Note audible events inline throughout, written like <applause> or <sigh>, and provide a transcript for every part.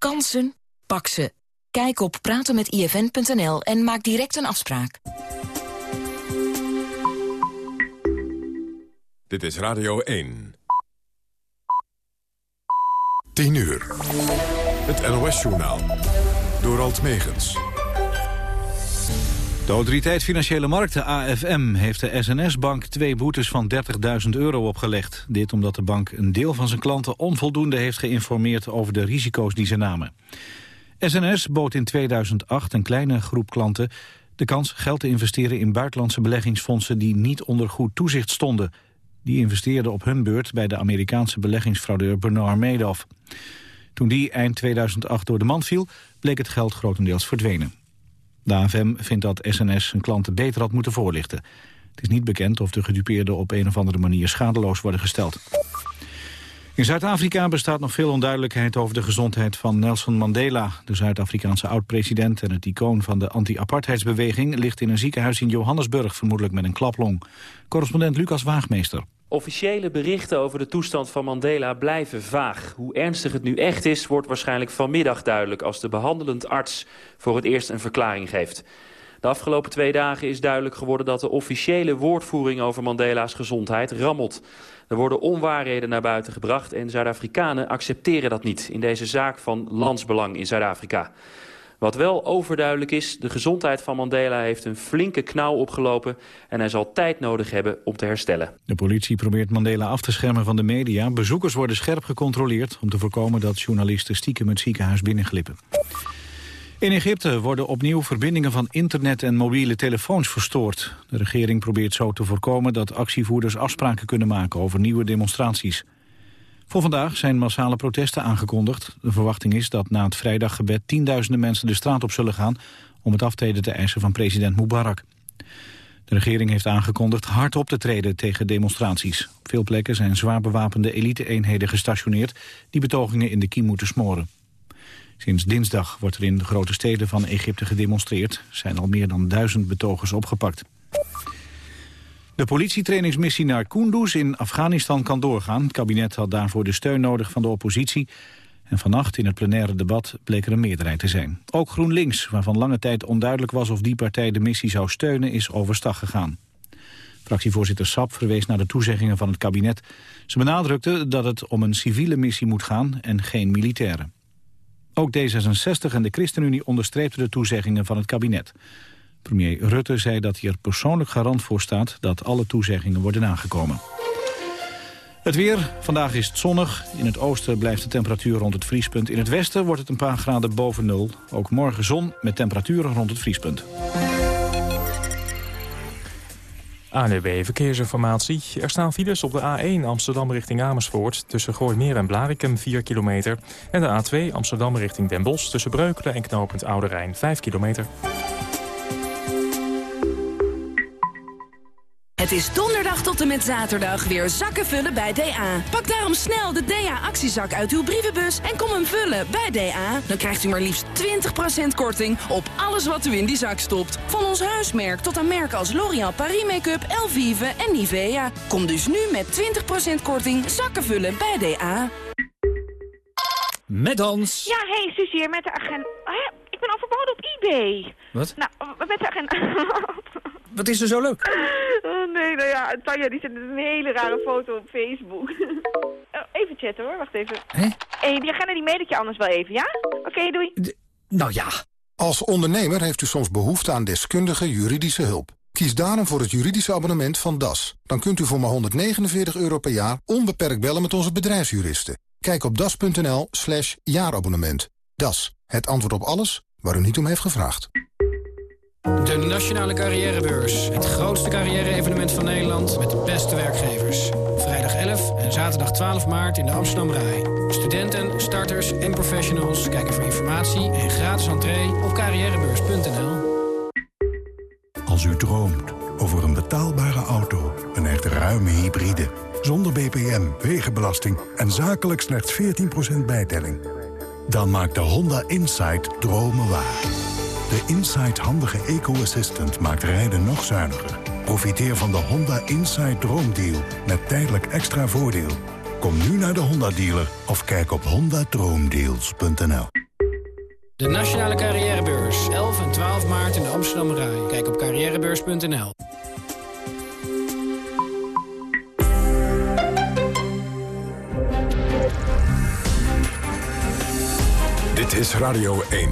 Kansen? Pak ze. Kijk op pratenmetifn.nl en maak direct een afspraak. Dit is Radio 1. 10 uur. Het NOS-journaal. Door Alt Megens. De Autoriteit Financiële Markten, AFM, heeft de SNS-bank twee boetes van 30.000 euro opgelegd. Dit omdat de bank een deel van zijn klanten onvoldoende heeft geïnformeerd over de risico's die ze namen. SNS bood in 2008 een kleine groep klanten de kans geld te investeren in buitenlandse beleggingsfondsen die niet onder goed toezicht stonden. Die investeerden op hun beurt bij de Amerikaanse beleggingsfraudeur Bernard Madoff. Toen die eind 2008 door de mand viel, bleek het geld grotendeels verdwenen. De AFM vindt dat SNS zijn klanten beter had moeten voorlichten. Het is niet bekend of de gedupeerden op een of andere manier schadeloos worden gesteld. In Zuid-Afrika bestaat nog veel onduidelijkheid over de gezondheid van Nelson Mandela. De Zuid-Afrikaanse oud-president en het icoon van de anti-apartheidsbeweging... ligt in een ziekenhuis in Johannesburg, vermoedelijk met een klaplong. Correspondent Lucas Waagmeester. Officiële berichten over de toestand van Mandela blijven vaag. Hoe ernstig het nu echt is, wordt waarschijnlijk vanmiddag duidelijk... als de behandelend arts voor het eerst een verklaring geeft. De afgelopen twee dagen is duidelijk geworden dat de officiële woordvoering over Mandela's gezondheid rammelt. Er worden onwaarheden naar buiten gebracht en Zuid-Afrikanen accepteren dat niet in deze zaak van landsbelang in Zuid-Afrika. Wat wel overduidelijk is, de gezondheid van Mandela heeft een flinke knauw opgelopen... en hij zal tijd nodig hebben om te herstellen. De politie probeert Mandela af te schermen van de media. Bezoekers worden scherp gecontroleerd om te voorkomen dat journalisten stiekem het ziekenhuis binnenglippen. In Egypte worden opnieuw verbindingen van internet en mobiele telefoons verstoord. De regering probeert zo te voorkomen dat actievoerders afspraken kunnen maken over nieuwe demonstraties. Voor vandaag zijn massale protesten aangekondigd. De verwachting is dat na het vrijdaggebed tienduizenden mensen de straat op zullen gaan om het aftreden te eisen van president Mubarak. De regering heeft aangekondigd hard op te treden tegen demonstraties. Op veel plekken zijn zwaar bewapende elite-eenheden gestationeerd die betogingen in de kiem moeten smoren. Sinds dinsdag wordt er in de grote steden van Egypte gedemonstreerd. Er zijn al meer dan duizend betogers opgepakt. De politietrainingsmissie naar Kunduz in Afghanistan kan doorgaan. Het kabinet had daarvoor de steun nodig van de oppositie. En vannacht in het plenaire debat bleek er een meerderheid te zijn. Ook GroenLinks, waarvan lange tijd onduidelijk was of die partij de missie zou steunen, is overstag gegaan. Fractievoorzitter Sap verwees naar de toezeggingen van het kabinet. Ze benadrukte dat het om een civiele missie moet gaan en geen militaire. Ook D66 en de ChristenUnie onderstreepten de toezeggingen van het kabinet. Premier Rutte zei dat hij er persoonlijk garant voor staat dat alle toezeggingen worden aangekomen. Het weer. Vandaag is het zonnig. In het oosten blijft de temperatuur rond het vriespunt. In het westen wordt het een paar graden boven nul. Ook morgen zon met temperaturen rond het vriespunt. ANUB Verkeersinformatie. Er staan files op de A1 Amsterdam richting Amersfoort... tussen Gooimeer en Blarikum 4 kilometer. En de A2 Amsterdam richting Den Bosch... tussen Breukelen en knooppunt Oude Rijn 5 kilometer. Het is donderdag tot en met zaterdag weer zakken vullen bij DA. Pak daarom snel de DA-actiezak uit uw brievenbus en kom hem vullen bij DA. Dan krijgt u maar liefst 20% korting op alles wat u in die zak stopt. Van ons huismerk tot aan merken als L'Oréal Paris Make-up, Elvive en Nivea. Kom dus nu met 20% korting zakken vullen bij DA. Met Hans. Ja, hey Susie hier met de agent. Ik ben overboden op eBay. Wat? Nou, met de agent. Wat is er zo leuk? <laughs> Nee, nou ja, Tanja die zet een hele rare foto op Facebook. <laughs> Oh, even chatten hoor, wacht even. Hé? hey, die agenda die mail ik je anders wel even, ja? Oké, doei. nou ja. Als ondernemer heeft u soms behoefte aan deskundige juridische hulp. Kies daarom voor het juridische abonnement van DAS. Dan kunt u voor maar 149 euro per jaar onbeperkt bellen met onze bedrijfsjuristen. Kijk op das.nl slash jaarabonnement. DAS, het antwoord op alles waar u niet om heeft gevraagd. De Nationale Carrièrebeurs. Het grootste carrière-evenement van Nederland met de beste werkgevers. Vrijdag 11 en zaterdag 12 maart in de Amsterdam Rai. Studenten, starters en professionals kijken voor informatie en gratis entree op carrièrebeurs.nl. Als u droomt over een betaalbare auto, een echt ruime hybride... zonder BPM, wegenbelasting en zakelijk slechts 14% bijtelling... dan maakt de Honda Insight dromen waar. De Insight handige eco-assistant maakt rijden nog zuiniger. Profiteer van de Honda Insight Droomdeal met tijdelijk extra voordeel. Kom nu naar de Honda-dealer of kijk op hondadroomdeals.nl. De Nationale Carrièrebeurs. 11 en 12 maart in de Amsterdam Rai. Kijk op carrièrebeurs.nl. Dit is Radio 1.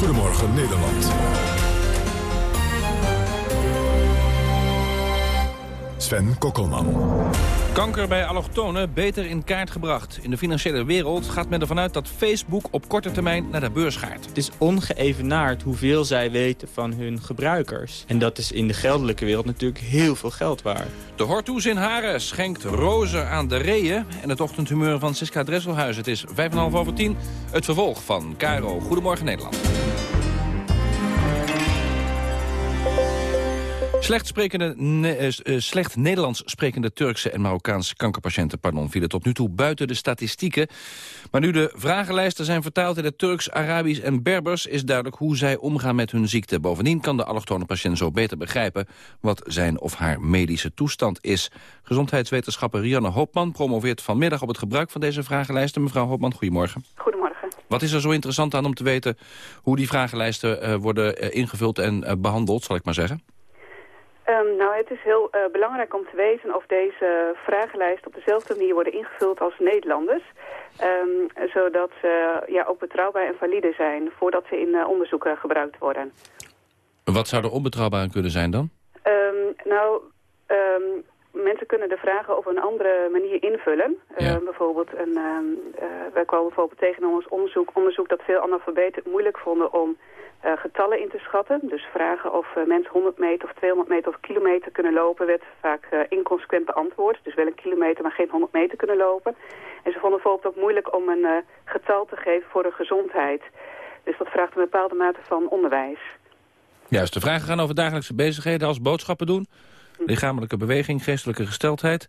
Goedemorgen Nederland. Sven Kokkelman. Kanker bij allochtonen beter in kaart gebracht. In de financiële wereld gaat men ervan uit dat Facebook op korte termijn naar de beurs gaat. Het is ongeëvenaard hoeveel zij weten van hun gebruikers. En dat is in de geldelijke wereld natuurlijk heel veel geld waard. De Hortoes in Haren schenkt rozen aan de reeën. En het ochtendhumeur van Siska Dresselhuis. Het is 5,5 over 10. Het vervolg van Caro. Goedemorgen Nederland. Slecht, sprekende, ne uh, slecht Nederlands sprekende Turkse en Marokkaanse kankerpatiënten pardon, vielen tot nu toe buiten de statistieken. Maar nu de vragenlijsten zijn vertaald in het Turks, Arabisch en Berbers... is duidelijk hoe zij omgaan met hun ziekte. Bovendien kan de allochtone patiënt zo beter begrijpen... wat zijn of haar medische toestand is. Gezondheidswetenschapper Rianne Hoopman promoveert vanmiddag op het gebruik van deze vragenlijsten. Mevrouw Hoopman, goedemorgen. Goedemorgen. Wat is er zo interessant aan om te weten hoe die vragenlijsten uh, worden uh, ingevuld en uh, behandeld, zal ik maar zeggen? Um, nou, het is heel uh, belangrijk om te weten of deze vragenlijsten op dezelfde manier worden ingevuld als Nederlanders. Um, zodat ze ja, ook betrouwbaar en valide zijn voordat ze in uh, onderzoeken gebruikt worden. Wat zou er onbetrouwbaar aan kunnen zijn dan? Um, nou, mensen kunnen de vragen op een andere manier invullen. Ja. Uh, bijvoorbeeld, een, wij kwamen bijvoorbeeld tegen in ons onderzoek, onderzoek dat veel analfabeten moeilijk vonden om uh, getallen in te schatten. Dus vragen of uh, mensen 100 meter of 200 meter of kilometer kunnen lopen... werd vaak uh, inconsequent beantwoord. Dus wel een kilometer, maar geen 100 meter kunnen lopen. En ze vonden bijvoorbeeld ook moeilijk om een getal te geven voor de gezondheid. Dus dat vraagt een bepaalde mate van onderwijs. Juist, de vragen gaan over dagelijkse bezigheden als boodschappen doen... lichamelijke beweging, geestelijke gesteldheid.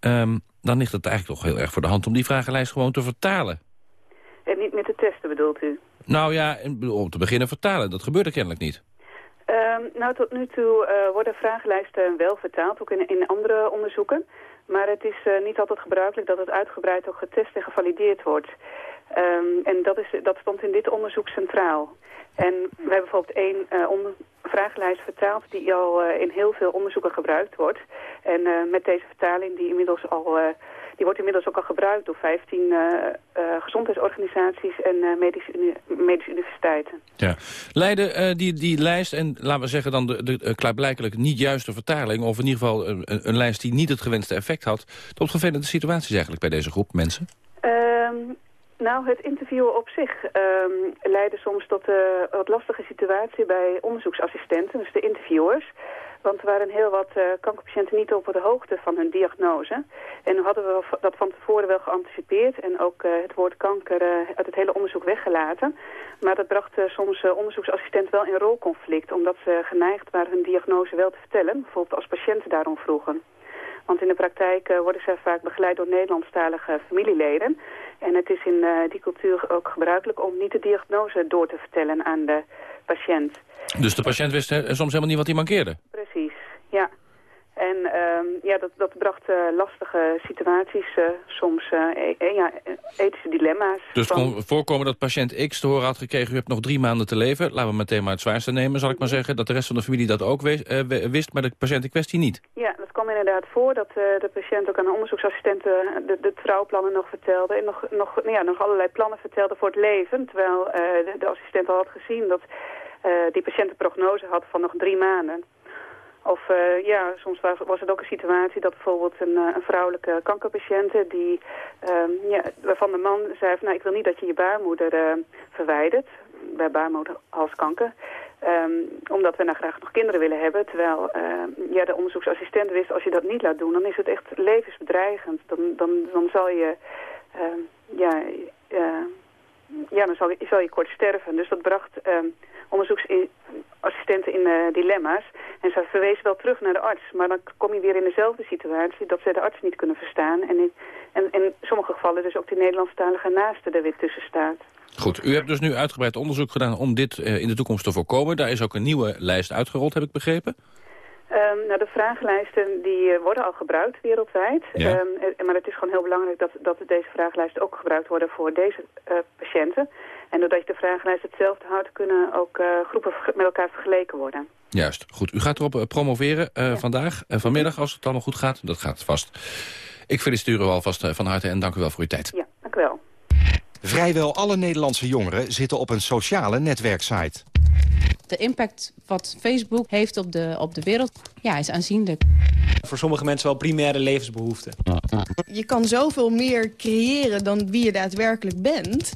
Um, dan ligt het eigenlijk toch heel erg voor de hand om die vragenlijst gewoon te vertalen. En niet met de testen bedoelt u? Nou ja, om te beginnen vertalen. Dat gebeurt er kennelijk niet. Um, nou, tot nu toe uh, worden vragenlijsten wel vertaald, ook in, in andere onderzoeken. Maar het is uh, niet altijd gebruikelijk dat het uitgebreid ook getest en gevalideerd wordt. Um, en dat, is, dat stond in dit onderzoek centraal. En we hebben bijvoorbeeld één uh, vragenlijst vertaald die al in heel veel onderzoeken gebruikt wordt. En met deze vertaling die inmiddels al die wordt inmiddels ook al gebruikt door 15 uh, uh, gezondheidsorganisaties en uh, medische, uni medische, universiteiten. Ja. Leiden die, die lijst, en laten we zeggen dan de, de klaarblijkelijk niet juiste vertaling... of in ieder geval een, een, lijst die niet het gewenste effect had... tot vervelende situaties eigenlijk bij deze groep mensen? Um, nou, het interviewen op zich um, leidde soms tot een wat lastige situatie bij onderzoeksassistenten, dus de interviewers... Want er waren heel wat uh, kankerpatiënten niet op de hoogte van hun diagnose. En hadden we dat van tevoren wel geanticipeerd en ook uh, het woord kanker uh, uit het hele onderzoek weggelaten. Maar dat bracht soms onderzoeksassistenten wel in rolconflict, omdat ze geneigd waren hun diagnose wel te vertellen, bijvoorbeeld als patiënten daarom vroegen. Want in de praktijk worden zij vaak begeleid door Nederlandstalige familieleden. En het is in die cultuur ook gebruikelijk om niet de diagnose door te vertellen aan de patiënt. Dus de patiënt wist soms helemaal niet wat hij mankeerde? Precies, ja. En um, ja, dat, dat bracht uh, lastige situaties, uh, soms uh, e ja, ethische dilemma's. Dus kon voorkomen dat patiënt X te horen had gekregen... u hebt nog drie maanden te leven. Laten we meteen maar het zwaarste nemen, zal ik maar zeggen. Dat de rest van de familie dat ook wist, maar de patiënt in kwestie niet. Ja, dat kwam inderdaad voor dat de patiënt ook aan de onderzoeksassistenten... de, de trouwplannen nog vertelde en nog, nog, ja, nog allerlei plannen vertelde voor het leven. Terwijl de, de assistent al had gezien dat uh, die patiënt een prognose had van nog drie maanden. Of uh, ja, soms was, het ook een situatie dat bijvoorbeeld een, uh, een vrouwelijke kankerpatiënt... Die, um, ja, waarvan de man zei van nou, ik wil niet dat je je baarmoeder uh, verwijdert... bij baarmoederhalskanker... Um, omdat we nou graag nog kinderen willen hebben. Terwijl ja, de onderzoeksassistent wist, als je dat niet laat doen... dan is het echt levensbedreigend. Dan, dan, dan zal je... ja, ja, dan zal je, zal je kort sterven. Dus dat bracht um, onderzoeksassistenten in uh, dilemma's. En ze verwezen wel terug naar de arts. Maar dan kom je weer in dezelfde situatie dat ze de arts niet kunnen verstaan. En in, en, in sommige gevallen dus ook die Nederlandstalige naaste er weer tussen staat. Goed, u hebt dus nu uitgebreid onderzoek gedaan om dit uh, in de toekomst te voorkomen. Daar is ook een nieuwe lijst uitgerold, heb ik begrepen? Ehm, nou, de vragenlijsten die eh, worden al gebruikt wereldwijd. Ja. Ehm, maar het is gewoon heel belangrijk dat, dat deze vragenlijsten ook gebruikt worden voor deze eh, patiënten. En doordat je de vragenlijst hetzelfde houdt, kunnen ook eh, groepen met elkaar vergeleken worden. Juist, goed. U gaat erop eh, promoveren eh, vandaag en vanmiddag als het allemaal goed gaat. Dat gaat vast. Ik feliciteer u alvast eh, van harte en dank u wel voor uw tijd. Ja, dank u wel. Vrijwel alle Nederlandse jongeren zitten op een sociale netwerksite. De impact wat Facebook heeft op de, op de wereld ja, is aanzienlijk. Voor sommige mensen wel primaire levensbehoeften. Je kan zoveel meer creëren dan wie je daadwerkelijk bent.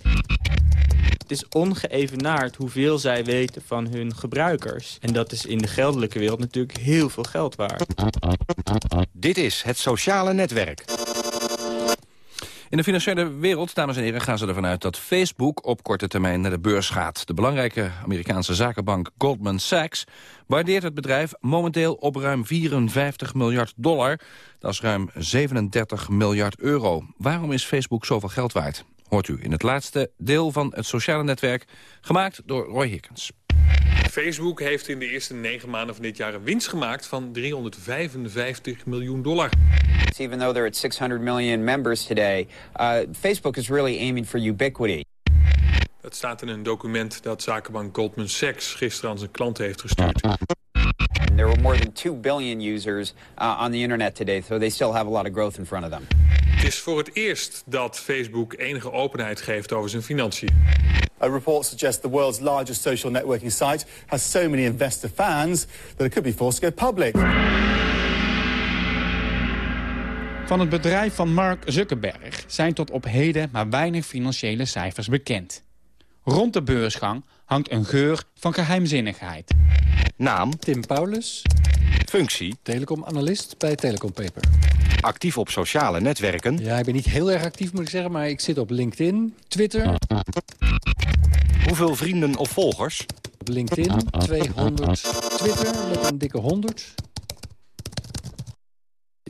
Het is ongeëvenaard hoeveel zij weten van hun gebruikers. En dat is in de geldelijke wereld natuurlijk heel veel geld waard. Dit is het sociale netwerk. In de financiële wereld, dames en heren, gaan ze ervan uit dat Facebook op korte termijn naar de beurs gaat. De belangrijke Amerikaanse zakenbank Goldman Sachs waardeert het bedrijf momenteel op ruim 54 miljard dollar. Dat is ruim 37 miljard euro. Waarom is Facebook zoveel geld waard? Hoort u in het laatste deel van het sociale netwerk, gemaakt door Roy Hickens. Facebook heeft in de eerste negen maanden van dit jaar een winst gemaakt van 355 miljoen dollar. Even though they're at 600 million members today, uh, Facebook is really aiming for ubiquity. Dat staat in een document dat zakenbank Goldman Sachs gisteren aan zijn klanten heeft gestuurd. There were more than 2 billion users uh, on the internet today, so they still have a lot of growth in front of them. Het is voor het eerst dat Facebook enige openheid geeft over zijn financiën. A report suggests the world's largest social networking site has so many investor fans that it could be forced to go public. Van het bedrijf van Mark Zuckerberg zijn tot op heden maar weinig financiële cijfers bekend. Rond de beursgang hangt een geur van geheimzinnigheid. Naam? Tim Paulus. Functie? Telecomanalist bij Telecom Paper. Actief op sociale netwerken? Ja, ik ben niet heel erg actief moet ik zeggen, maar ik zit op LinkedIn, Twitter. Hoeveel vrienden of volgers? Op LinkedIn 200, Twitter met een dikke 100.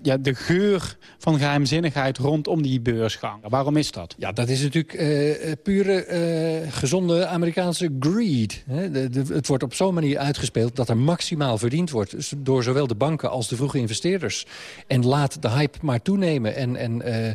Ja, de geur van geheimzinnigheid rondom die beursgang. Waarom is dat? Ja, dat is natuurlijk eh, pure eh, gezonde Amerikaanse greed. Hè? Het wordt op zo'n manier uitgespeeld dat er maximaal verdiend wordt... door zowel de banken als de vroege investeerders. En laat de hype maar toenemen. En, en eh,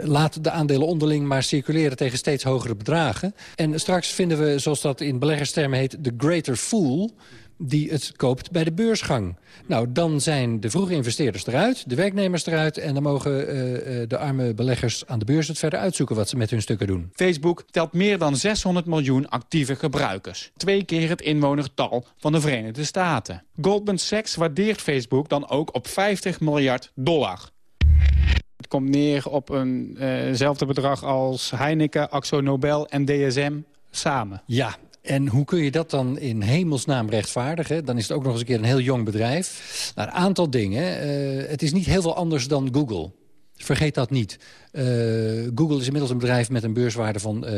laat de aandelen onderling maar circuleren tegen steeds hogere bedragen. En straks vinden we, zoals dat in beleggerstermen heet... de greater fool die het koopt bij de beursgang. Nou, dan zijn de vroege investeerders eruit, de werknemers eruit... en dan mogen uh, uh, de arme beleggers aan de beurs het verder uitzoeken... wat ze met hun stukken doen. Facebook telt meer dan 600 miljoen actieve gebruikers. Twee keer het inwonertal van de Verenigde Staten. Goldman Sachs waardeert Facebook dan ook op 50 miljard dollar. Het komt neer op eenzelfde uh bedrag als Heineken, Axo Nobel en DSM samen. Ja, en hoe kun je dat dan in hemelsnaam rechtvaardigen? Dan is het ook nog eens een keer een heel jong bedrijf. Nou, een aantal dingen. Uh, het is niet heel veel anders dan Google. Vergeet dat niet. Uh, Google is inmiddels een bedrijf met een beurswaarde van, uh,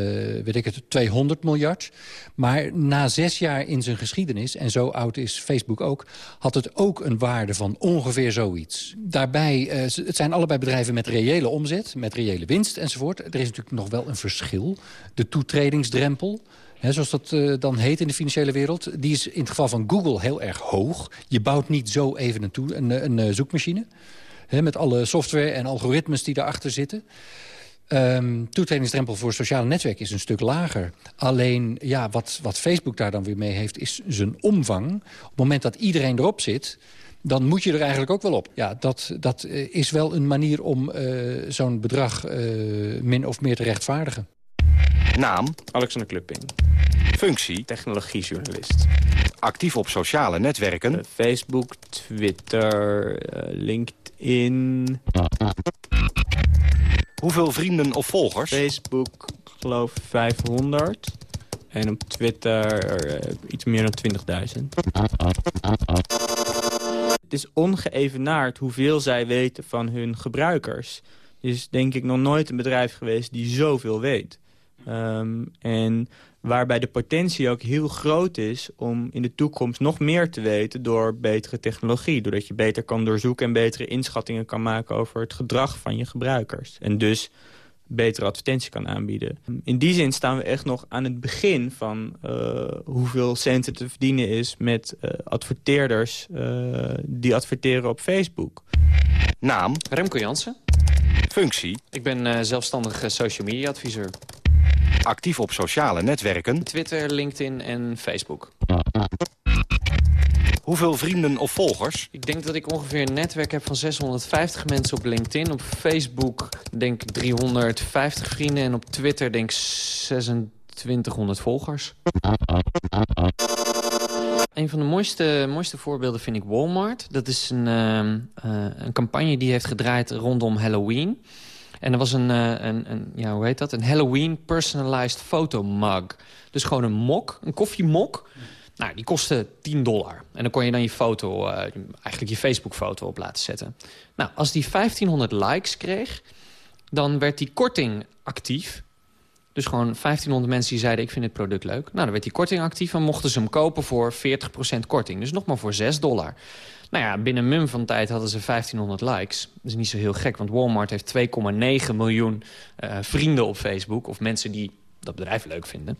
weet ik het, 200 miljard. Maar na zes jaar in zijn geschiedenis, en zo oud is Facebook ook... had het ook een waarde van ongeveer zoiets. Daarbij, het zijn allebei bedrijven met reële omzet, met reële winst enzovoort. Er is natuurlijk nog wel een verschil. De toetredingsdrempel... Zoals dat uh, dan heet in de financiële wereld. Die is in het geval van Google heel erg hoog. Je bouwt niet zo even een, een, een, een zoekmachine. He, met alle software en algoritmes die daarachter zitten. Um, toetredingsdrempel voor sociale netwerken is een stuk lager. Alleen, ja, wat, wat Facebook daar dan weer mee heeft, is zijn omvang. Op het moment dat iedereen erop zit dan moet je er eigenlijk ook wel op. Ja, dat, dat is wel een manier om zo'n bedrag min of meer te rechtvaardigen. Naam? Alexander Klupping. Functie? Technologiejournalist. Actief op sociale netwerken? Uh, Facebook, Twitter, uh, LinkedIn. Hoeveel vrienden of volgers? Facebook, geloof 500. En op Twitter uh, iets meer dan 20.000. Het is ongeëvenaard hoeveel zij weten van hun gebruikers. Er is denk ik nog nooit een bedrijf geweest die zoveel weet. Um, en waarbij de potentie ook heel groot is om in de toekomst nog meer te weten door betere technologie. Doordat je beter kan doorzoeken en betere inschattingen kan maken over het gedrag van je gebruikers. En dus betere advertentie kan aanbieden. In die zin staan we echt nog aan het begin van uh, hoeveel centen te verdienen is met uh, adverteerders uh, die adverteren op Facebook. Naam? Remco Jansen. Functie? Ik ben zelfstandig social media adviseur. Actief op sociale netwerken? Twitter, LinkedIn en Facebook. Hoeveel vrienden of volgers? Ik denk dat ik ongeveer een netwerk heb van 650 mensen op LinkedIn. Op Facebook denk ik 350 vrienden. En op Twitter denk ik 2600 volgers. Een van de mooiste, mooiste voorbeelden vind ik Walmart. Dat is een, uh, uh, een campagne die heeft gedraaid rondom Halloween. En er was een, uh, een, een, ja, hoe heet dat? Een Halloween personalized photo mug. Dus gewoon een mok, een koffiemok... Nou, die kostte 10 dollar. En dan kon je dan je foto, uh, eigenlijk je Facebook-foto op laten zetten. Nou, als die 1500 likes kreeg, dan werd die korting actief. Dus gewoon 1500 mensen die zeiden, ik vind het product leuk. Nou, dan werd die korting actief en mochten ze hem kopen voor 40% korting. Dus nog maar voor 6 dollar. Nou ja, binnen mum van tijd hadden ze 1500 likes. Dat is niet zo heel gek, want Walmart heeft 2,9 miljoen uh, vrienden op Facebook. Of mensen die dat bedrijf leuk vinden.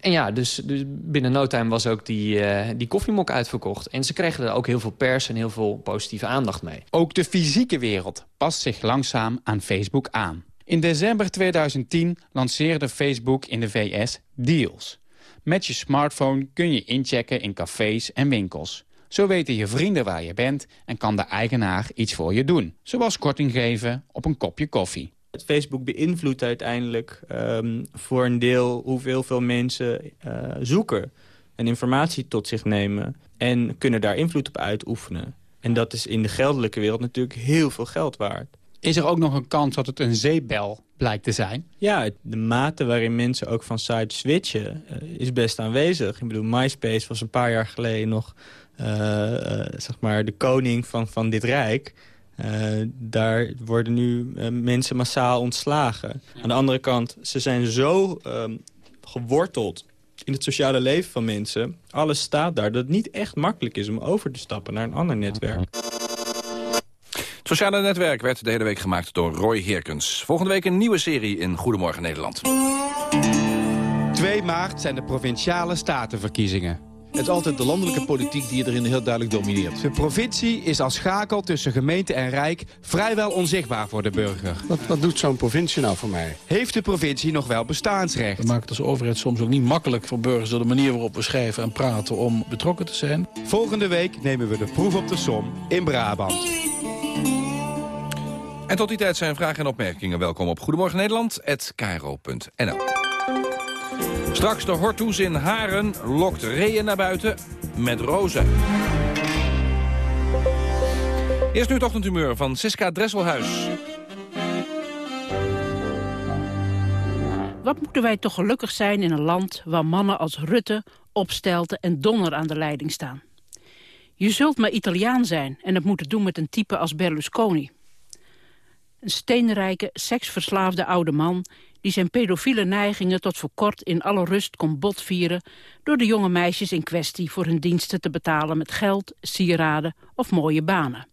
En ja, dus, dus binnen no time was ook die, uh, die koffiemok uitverkocht. En ze kregen er ook heel veel pers en heel veel positieve aandacht mee. Ook de fysieke wereld past zich langzaam aan Facebook aan. In december 2010 lanceerde Facebook in de VS Deals. Met je smartphone kun je inchecken in cafés en winkels. Zo weten je vrienden waar je bent en kan de eigenaar iets voor je doen. Zoals korting geven op een kopje koffie. Facebook beïnvloedt uiteindelijk um, voor een deel hoeveel veel mensen uh, zoeken en informatie tot zich nemen en kunnen daar invloed op uitoefenen. En dat is in de geldelijke wereld natuurlijk heel veel geld waard. Is er ook nog een kans dat het een zeepbel blijkt te zijn? Ja, de mate waarin mensen ook van site switchen uh, is best aanwezig. Ik bedoel, MySpace was een paar jaar geleden nog uh, zeg maar de koning van, van dit rijk... Daar worden nu mensen massaal ontslagen. Aan de andere kant, ze zijn zo uh, geworteld in het sociale leven van mensen. Alles staat daar dat het niet echt makkelijk is om over te stappen naar een ander netwerk. Het sociale netwerk werd de hele week gemaakt door Roy Heerkens. Volgende week een nieuwe serie in Goedemorgen Nederland. 2 maart zijn de provinciale statenverkiezingen. Het is altijd de landelijke politiek die erin heel duidelijk domineert. De provincie is als schakel tussen gemeente en rijk vrijwel onzichtbaar voor de burger. Wat, wat doet zo'n provincie nou voor mij? Heeft de provincie nog wel bestaansrecht? We maken het als overheid soms ook niet makkelijk voor burgers... door de manier waarop we schrijven en praten om betrokken te zijn. Volgende week nemen we de proef op de som in Brabant. En tot die tijd zijn vragen en opmerkingen welkom op Goedemorgen Nederland@kro.nl. Straks de Hortoes in Haren lokt reeën naar buiten met rozen. Eerst nu het ochtendhumeur van Siska Dresselhuis. Wat moeten wij toch gelukkig zijn in een land waar mannen als Rutte, Opstelten en Donner aan de leiding staan. Je zult maar Italiaan zijn en het moeten doen met een type als Berlusconi. Een steenrijke, seksverslaafde oude man die zijn pedofiele neigingen tot voor kort in alle rust kon botvieren... door de jonge meisjes in kwestie voor hun diensten te betalen met geld, sieraden of mooie banen.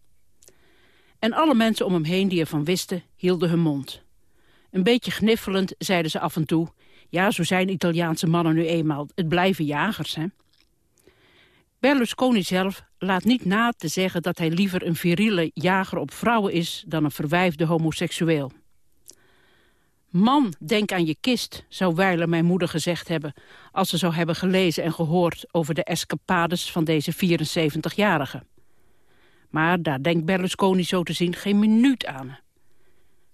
En alle mensen om hem heen die ervan wisten, hielden hun mond. Een beetje gniffelend zeiden ze af en toe... ja, zo zijn Italiaanse mannen nu eenmaal, het blijven jagers, hè. Berlusconi zelf laat niet na te zeggen dat hij liever een viriele jager op vrouwen is... dan een verwijfde homoseksueel. Man, denk aan je kist, zou Weiler mijn moeder gezegd hebben... als ze zou hebben gelezen en gehoord over de escapades van deze 74-jarige. Maar daar denkt Berlusconi zo te zien geen minuut aan.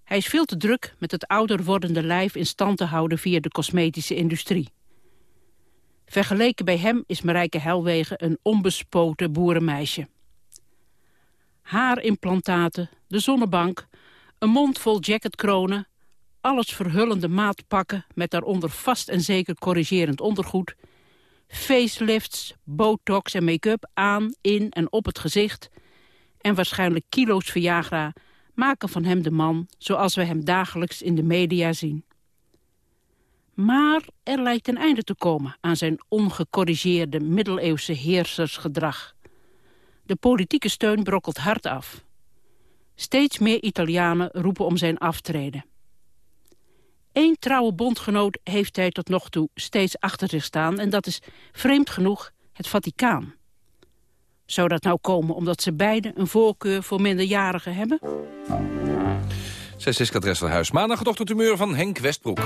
Hij is veel te druk met het ouder wordende lijf in stand te houden via de cosmetische industrie. Vergeleken bij hem is Marijke Helwegen een onbespoten boerenmeisje. Haarimplantaten, de zonnebank, een mond vol jacketkronen alles verhullende maatpakken met daaronder vast en zeker corrigerend ondergoed, facelifts, botox en make-up aan, in en op het gezicht en waarschijnlijk kilo's Viagra maken van hem de man zoals we hem dagelijks in de media zien. Maar er lijkt een einde te komen aan zijn ongecorrigeerde middeleeuwse heersersgedrag. De politieke steun brokkelt hard af. Steeds meer Italianen roepen om zijn aftreden. Eén trouwe bondgenoot heeft hij tot nog toe steeds achter zich staan... en dat is vreemd genoeg het Vaticaan. Zou dat nou komen omdat ze beiden een voorkeur voor minderjarigen hebben? Zes is van huis. Ochtendhumeur van Henk Westbroek.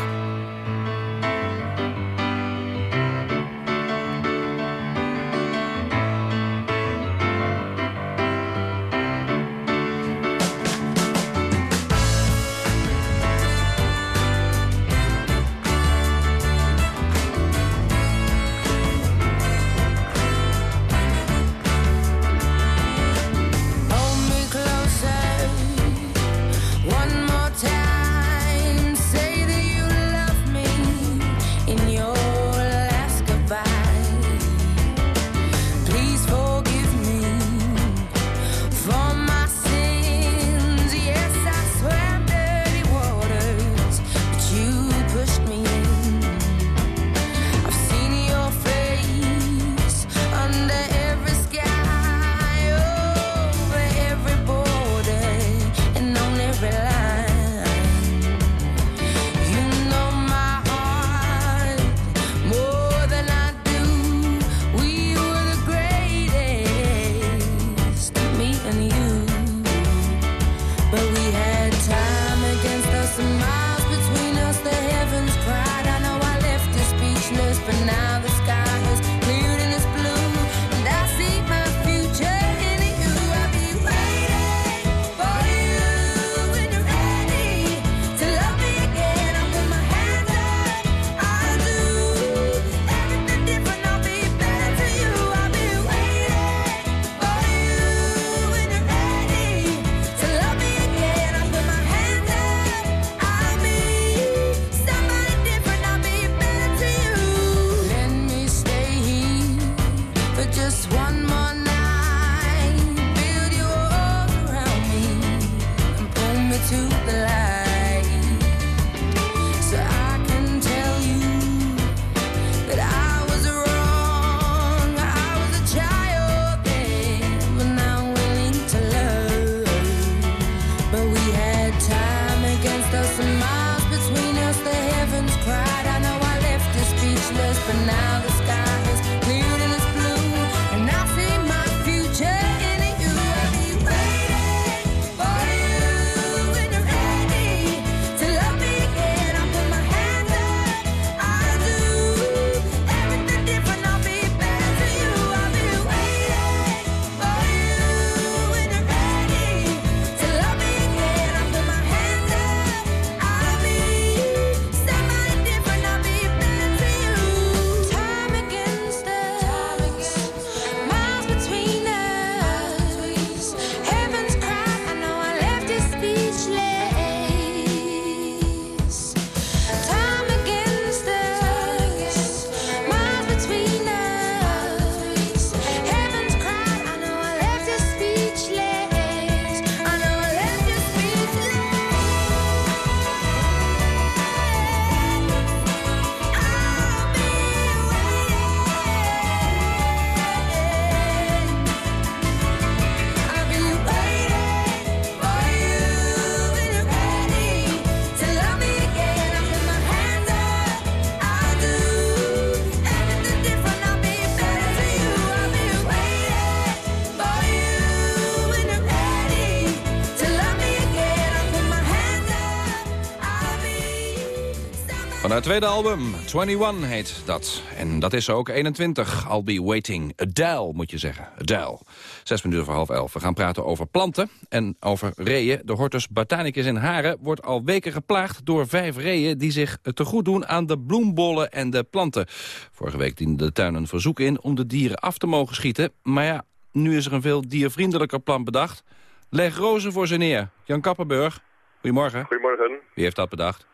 Tweede album, 21 heet dat. En dat is ook 21. I'll be waiting. Adele, moet je zeggen. Adele. Zes minuten voor half elf. We gaan praten over planten en over reeën. De Hortus botanicus in Haren wordt al weken geplaagd door vijf reeën... die zich te goed doen aan de bloembollen en de planten. Vorige week diende de tuin een verzoek in om de dieren af te mogen schieten. Maar ja, nu is er een veel diervriendelijker plan bedacht. Leg rozen voor ze neer. Jan Kappenburg, goedemorgen. Goedemorgen. Wie heeft dat bedacht?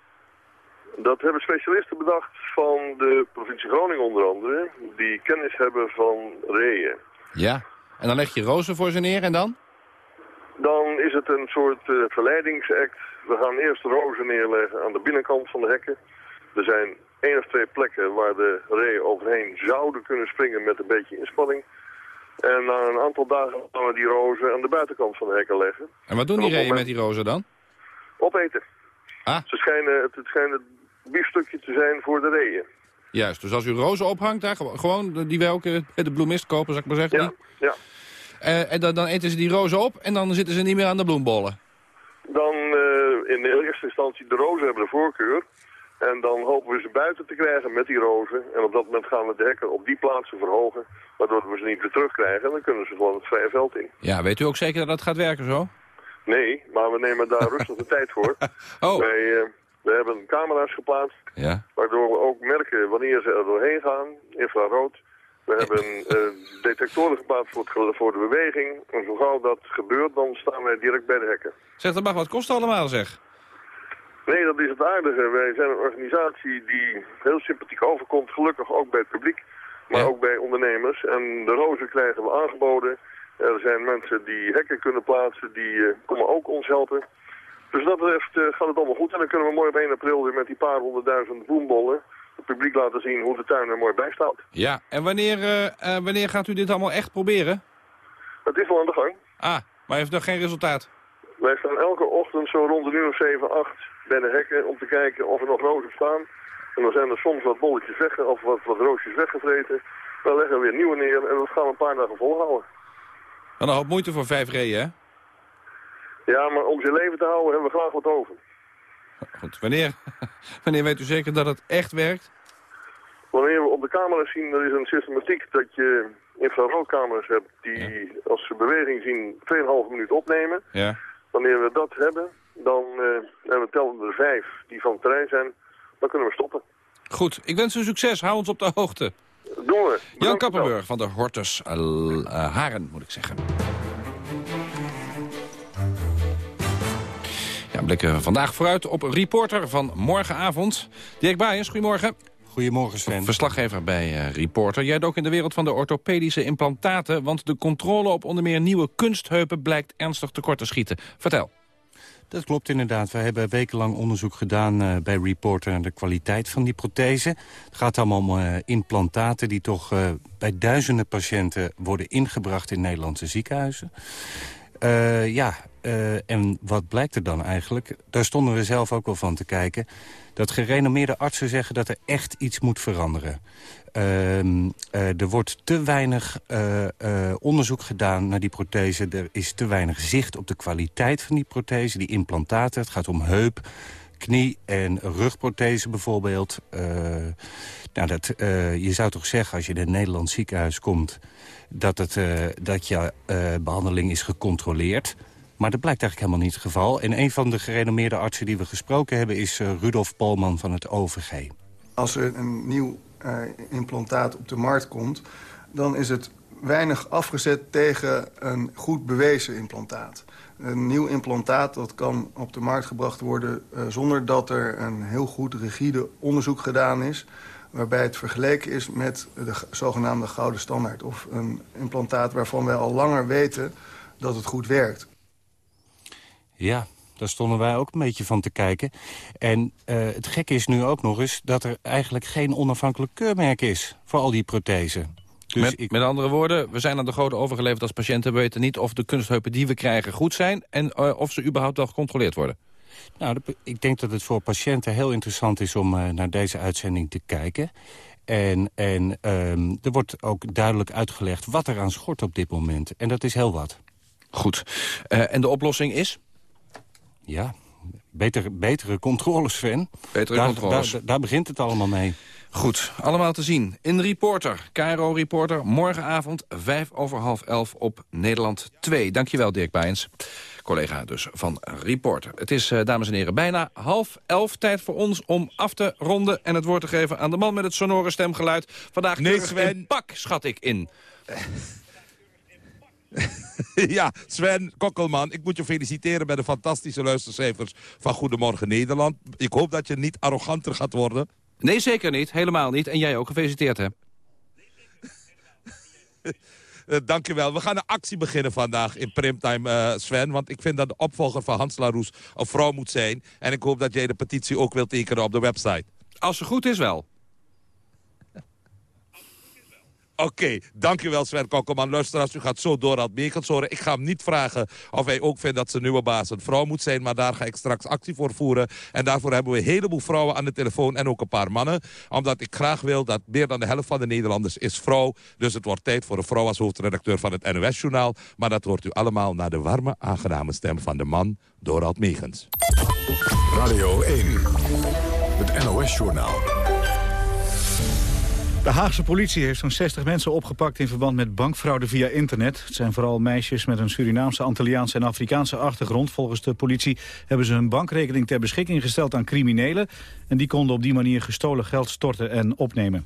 Dat hebben specialisten bedacht van de provincie Groningen onder andere, die kennis hebben van reeën. Ja. En dan leg je rozen voor ze neer en dan? Dan is het een soort verleidingsact. We gaan eerst rozen neerleggen aan de binnenkant van de hekken. Er zijn één of twee plekken waar de reeën overheen zouden kunnen springen met een beetje inspanning. En na een aantal dagen gaan we die rozen aan de buitenkant van de hekken leggen. En wat doen En die reeën met die rozen dan? Opeten. Ah. Ze schijnen, het, het schijnen biefstukje te zijn voor de reeën. Juist, dus als u rozen ophangt, daar, gewo- gewoon die bij de bloemist kopen, zou ik maar zeggen. Ja, ja. Eh, en dan, dan eten ze die rozen op en dan zitten ze niet meer aan de bloembollen. Dan eh, in de eerste instantie de rozen hebben de voorkeur. En dan hopen we ze buiten te krijgen met die rozen. En op dat moment gaan we de hekken op die plaatsen verhogen. Waardoor we ze niet weer terugkrijgen. En dan kunnen ze gewoon het vrije veld in. Ja, weet u ook zeker dat dat gaat werken zo? Nee, maar we nemen daar <laughs> rustig de tijd voor. Oh. Wij, eh, we hebben camera's geplaatst. Ja. Waardoor we ook merken wanneer ze er doorheen gaan. Infrarood. We hebben eh, detectoren geplaatst voor, het voor de beweging. En zo gauw dat gebeurt, dan staan wij direct bij de hekken. Zeg, dat mag wat kosten allemaal, zeg. Nee, dat is het aardige. Wij zijn een organisatie die heel sympathiek overkomt. Gelukkig ook bij het publiek, maar ook bij ondernemers. En de rozen krijgen we aangeboden. Er zijn mensen die hekken kunnen plaatsen, die eh, komen ook ons helpen. Dus dat betreft eh, gaat het allemaal goed. En dan kunnen we mooi op 1 april weer met die paar honderdduizend bloembollen... het publiek laten zien hoe de tuin er mooi bij staat. Ja, en wanneer, eh, eh, wanneer gaat u dit allemaal echt proberen? Het is wel aan de gang. Ah, maar heeft nog geen resultaat? Wij staan elke ochtend zo rond de uur of 7, 8 bij de hekken om te kijken of er nog rozen staan. En dan zijn er soms wat bolletjes weg of wat, wat roosjes weggevreten. Dan leggen we weer nieuwe neer en dat gaan we een paar dagen volhouden. Wat een hoop moeite voor vijf reeën, hè? Ja, maar om ze leven te houden hebben we graag wat over. Goed, wanneer, <laughs> wanneer weet u zeker dat het echt werkt? Wanneer we op de camera's zien, er is een systematiek dat je infraroodcamera's hebt die als ze beweging zien 2,5 minuut opnemen. Ja. Wanneer we dat hebben, dan en we tellen er vijf die van het terrein zijn, dan kunnen we stoppen. Goed, ik wens u succes. Hou ons op de hoogte. Doen we. Jan Kappenburg van de Hortus eh, Haren, moet ik zeggen. Ja, we blikken vandaag vooruit op Reporter van morgenavond. Dirk Baaiens, goedemorgen. Goedemorgen Sven. Verslaggever bij eh, Reporter. Jij ook in de wereld van de orthopedische implantaten... want de controle op onder meer nieuwe kunstheupen blijkt ernstig tekort te schieten. Vertel. Dat klopt inderdaad. We hebben wekenlang onderzoek gedaan eh, bij Reporter naar de kwaliteit van die prothese. Het gaat allemaal om eh, implantaten die toch bij duizenden patiënten worden ingebracht in Nederlandse ziekenhuizen. Ja, eh, en wat blijkt er dan eigenlijk? Daar stonden we zelf ook wel van te kijken. Dat gerenommeerde artsen zeggen dat er echt iets moet veranderen. Ehm, eh, er wordt te weinig eh, onderzoek gedaan naar die prothese. Er is te weinig zicht op de kwaliteit van die prothese, die implantaten. Het gaat om heup, knie- en rugprothese bijvoorbeeld. Nou, dat, je zou toch zeggen, als je in een Nederlands ziekenhuis komt... dat, het, dat je eh, behandeling is gecontroleerd... Maar dat blijkt eigenlijk helemaal niet het geval. En een van de gerenommeerde artsen die we gesproken hebben... is eh, Rudolf Polman van het OVG. Als er een nieuw eh, implantaat op de markt komt... dan is het weinig afgezet tegen een goed bewezen implantaat. Een nieuw implantaat dat kan op de markt gebracht worden... eh, zonder dat er een heel goed rigide onderzoek gedaan is... waarbij het vergeleken is met de zogenaamde gouden standaard. Of een implantaat waarvan wij al langer weten dat het goed werkt. Ja, daar stonden wij ook een beetje van te kijken. En eh, het gekke is nu ook nog eens dat er eigenlijk geen onafhankelijk keurmerk is... voor al die prothesen. Dus met, met andere woorden, we zijn aan de grote overgeleverd als patiënten. We weten niet of de kunstheupen die we krijgen goed zijn... en eh, of ze überhaupt wel gecontroleerd worden. Nou, ik denk dat het voor patiënten heel interessant is om eh, naar deze uitzending te kijken. En, en ehm, er wordt ook duidelijk uitgelegd wat er aan schort op dit moment. En dat is heel wat. Goed. En de oplossing is? Ja, beter, betere controles, Sven. Betere daar, controles. Daar, daar begint het allemaal mee. Goed, allemaal te zien. In Reporter, KRO Reporter, morgenavond vijf over half elf op Nederland 2. Dankjewel Dirk Bijens, collega dus van Reporter. Het is, eh, dames en heren, bijna half elf. Tijd voor ons om af te ronden en het woord te geven aan de man met het sonore stemgeluid. Vandaag Nee, keurig Sven. in pak, schat ik in. <laughs> ja, Sven Kokkelman, ik moet je feliciteren bij de fantastische luistercijfers van Goedemorgen Nederland. Ik hoop dat je niet arroganter gaat worden. Nee, zeker niet. Helemaal niet. En jij ook. Gefeliciteerd, hè? Uh, <laughs> dankjewel. We gaan een actie beginnen vandaag in Primtime, eh, Sven. Want ik vind dat de opvolger van Hans Laroes een vrouw moet zijn. En ik hoop dat jij de petitie ook wilt tekenen op de website. Als ze goed is wel. Oké, dankjewel Sven Kokkelman. Luisteraars, u gaat zo door Megens horen. Ik ga hem niet vragen of hij ook vindt dat zijn nieuwe baas een vrouw moet zijn. Maar daar ga ik straks actie voor voeren. En daarvoor hebben we een heleboel vrouwen aan de telefoon en ook een paar mannen. Omdat ik graag wil dat meer dan de helft van de Nederlanders is vrouw. Dus het wordt tijd voor een vrouw als hoofdredacteur van het NOS-journaal. Maar dat hoort u allemaal naar de warme, aangename stem van de man, Dorald Megens. Radio 1, het NOS-journaal. De Haagse politie heeft zo'n 60 mensen opgepakt in verband met bankfraude via internet. Het zijn vooral meisjes met een Surinaamse, Antilliaanse en Afrikaanse achtergrond. Volgens de politie hebben ze hun bankrekening ter beschikking gesteld aan criminelen. En die konden op die manier gestolen geld storten en opnemen.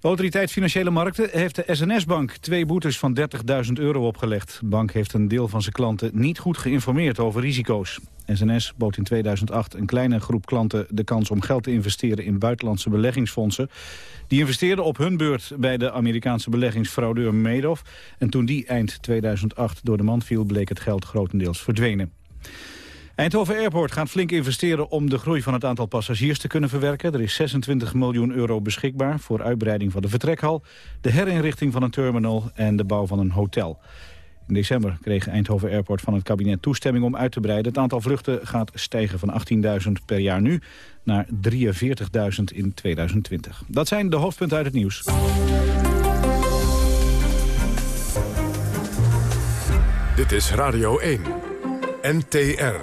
Autoriteit Financiële Markten heeft de SNS-bank twee boetes van 30.000 euro opgelegd. De bank heeft een deel van zijn klanten niet goed geïnformeerd over risico's. SNS bood in 2008 een kleine groep klanten de kans om geld te investeren in buitenlandse beleggingsfondsen. Die investeerden op hun beurt bij de Amerikaanse beleggingsfraudeur Madoff. En toen die eind 2008 door de mand viel, bleek het geld grotendeels verdwenen. Eindhoven Airport gaat flink investeren om de groei van het aantal passagiers te kunnen verwerken. Er is 26 miljoen euro beschikbaar voor uitbreiding van de vertrekhal, de herinrichting van een terminal en de bouw van een hotel. In december kreeg Eindhoven Airport van het kabinet toestemming om uit te breiden. Het aantal vluchten gaat stijgen van 18.000 per jaar nu naar 43.000 in 2020. Dat zijn de hoofdpunten uit het nieuws. Dit is Radio 1, NTR.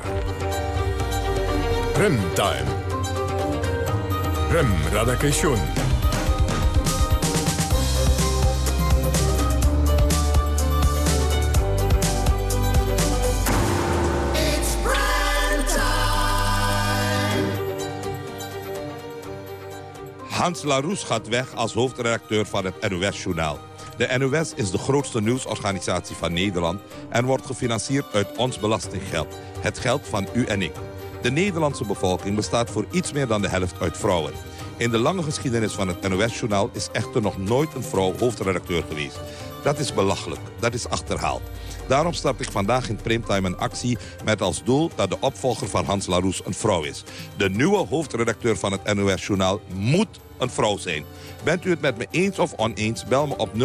Remtime. Rem Radakation. Hans Laroes gaat weg als hoofdredacteur van het NOS-journaal. De NOS is de grootste nieuwsorganisatie van Nederland... en wordt gefinancierd uit ons belastinggeld. Het geld van u en ik. De Nederlandse bevolking bestaat voor iets meer dan de helft uit vrouwen. In de lange geschiedenis van het NOS-journaal... is echter nog nooit een vrouw hoofdredacteur geweest. Dat is belachelijk. Dat is achterhaald. Daarom start ik vandaag in Primetime een actie met als doel dat de opvolger van Hans Laroes een vrouw is. De nieuwe hoofdredacteur van het NOS-journaal moet een vrouw zijn. Bent u het met me eens of oneens, bel me op 0800-1121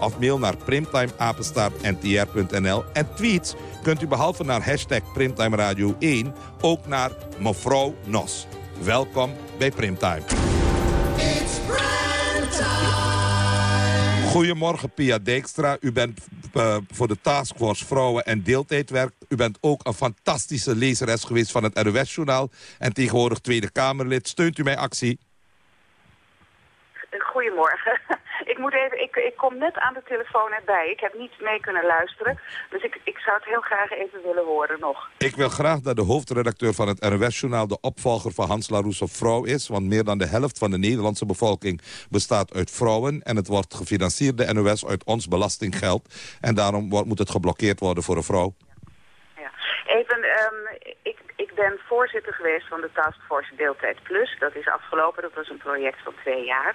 of mail naar primtimeapenstaartntr.nl. En tweets kunt u behalve naar hashtag Primtime Radio 1 ook naar mevrouw Nos. Welkom bij Primtime. Goedemorgen, Pia Dijkstra. U bent uh, voor de Taskforce Vrouwen en Deeltijdwerk. U bent ook een fantastische lezeres geweest van het NOS-journaal... en tegenwoordig Tweede Kamerlid. Steunt u mijn actie? Goedemorgen. <laughs> Ik, moet even, ik, ik kom net aan de telefoon erbij. Ik heb niet mee kunnen luisteren. Dus ik, ik zou het heel graag even willen horen nog. Ik wil graag dat de hoofdredacteur van het NOS-journaal... de opvolger van Hans Laroes of vrouw is. Want meer dan de helft van de Nederlandse bevolking bestaat uit vrouwen. En het wordt gefinancierd, de NOS, uit ons belastinggeld. En daarom wordt, moet het geblokkeerd worden voor een vrouw. Ja. Even, um, ik ben voorzitter geweest van de Taskforce Deeltijd Plus. Dat is afgelopen, dat was een project van twee jaar.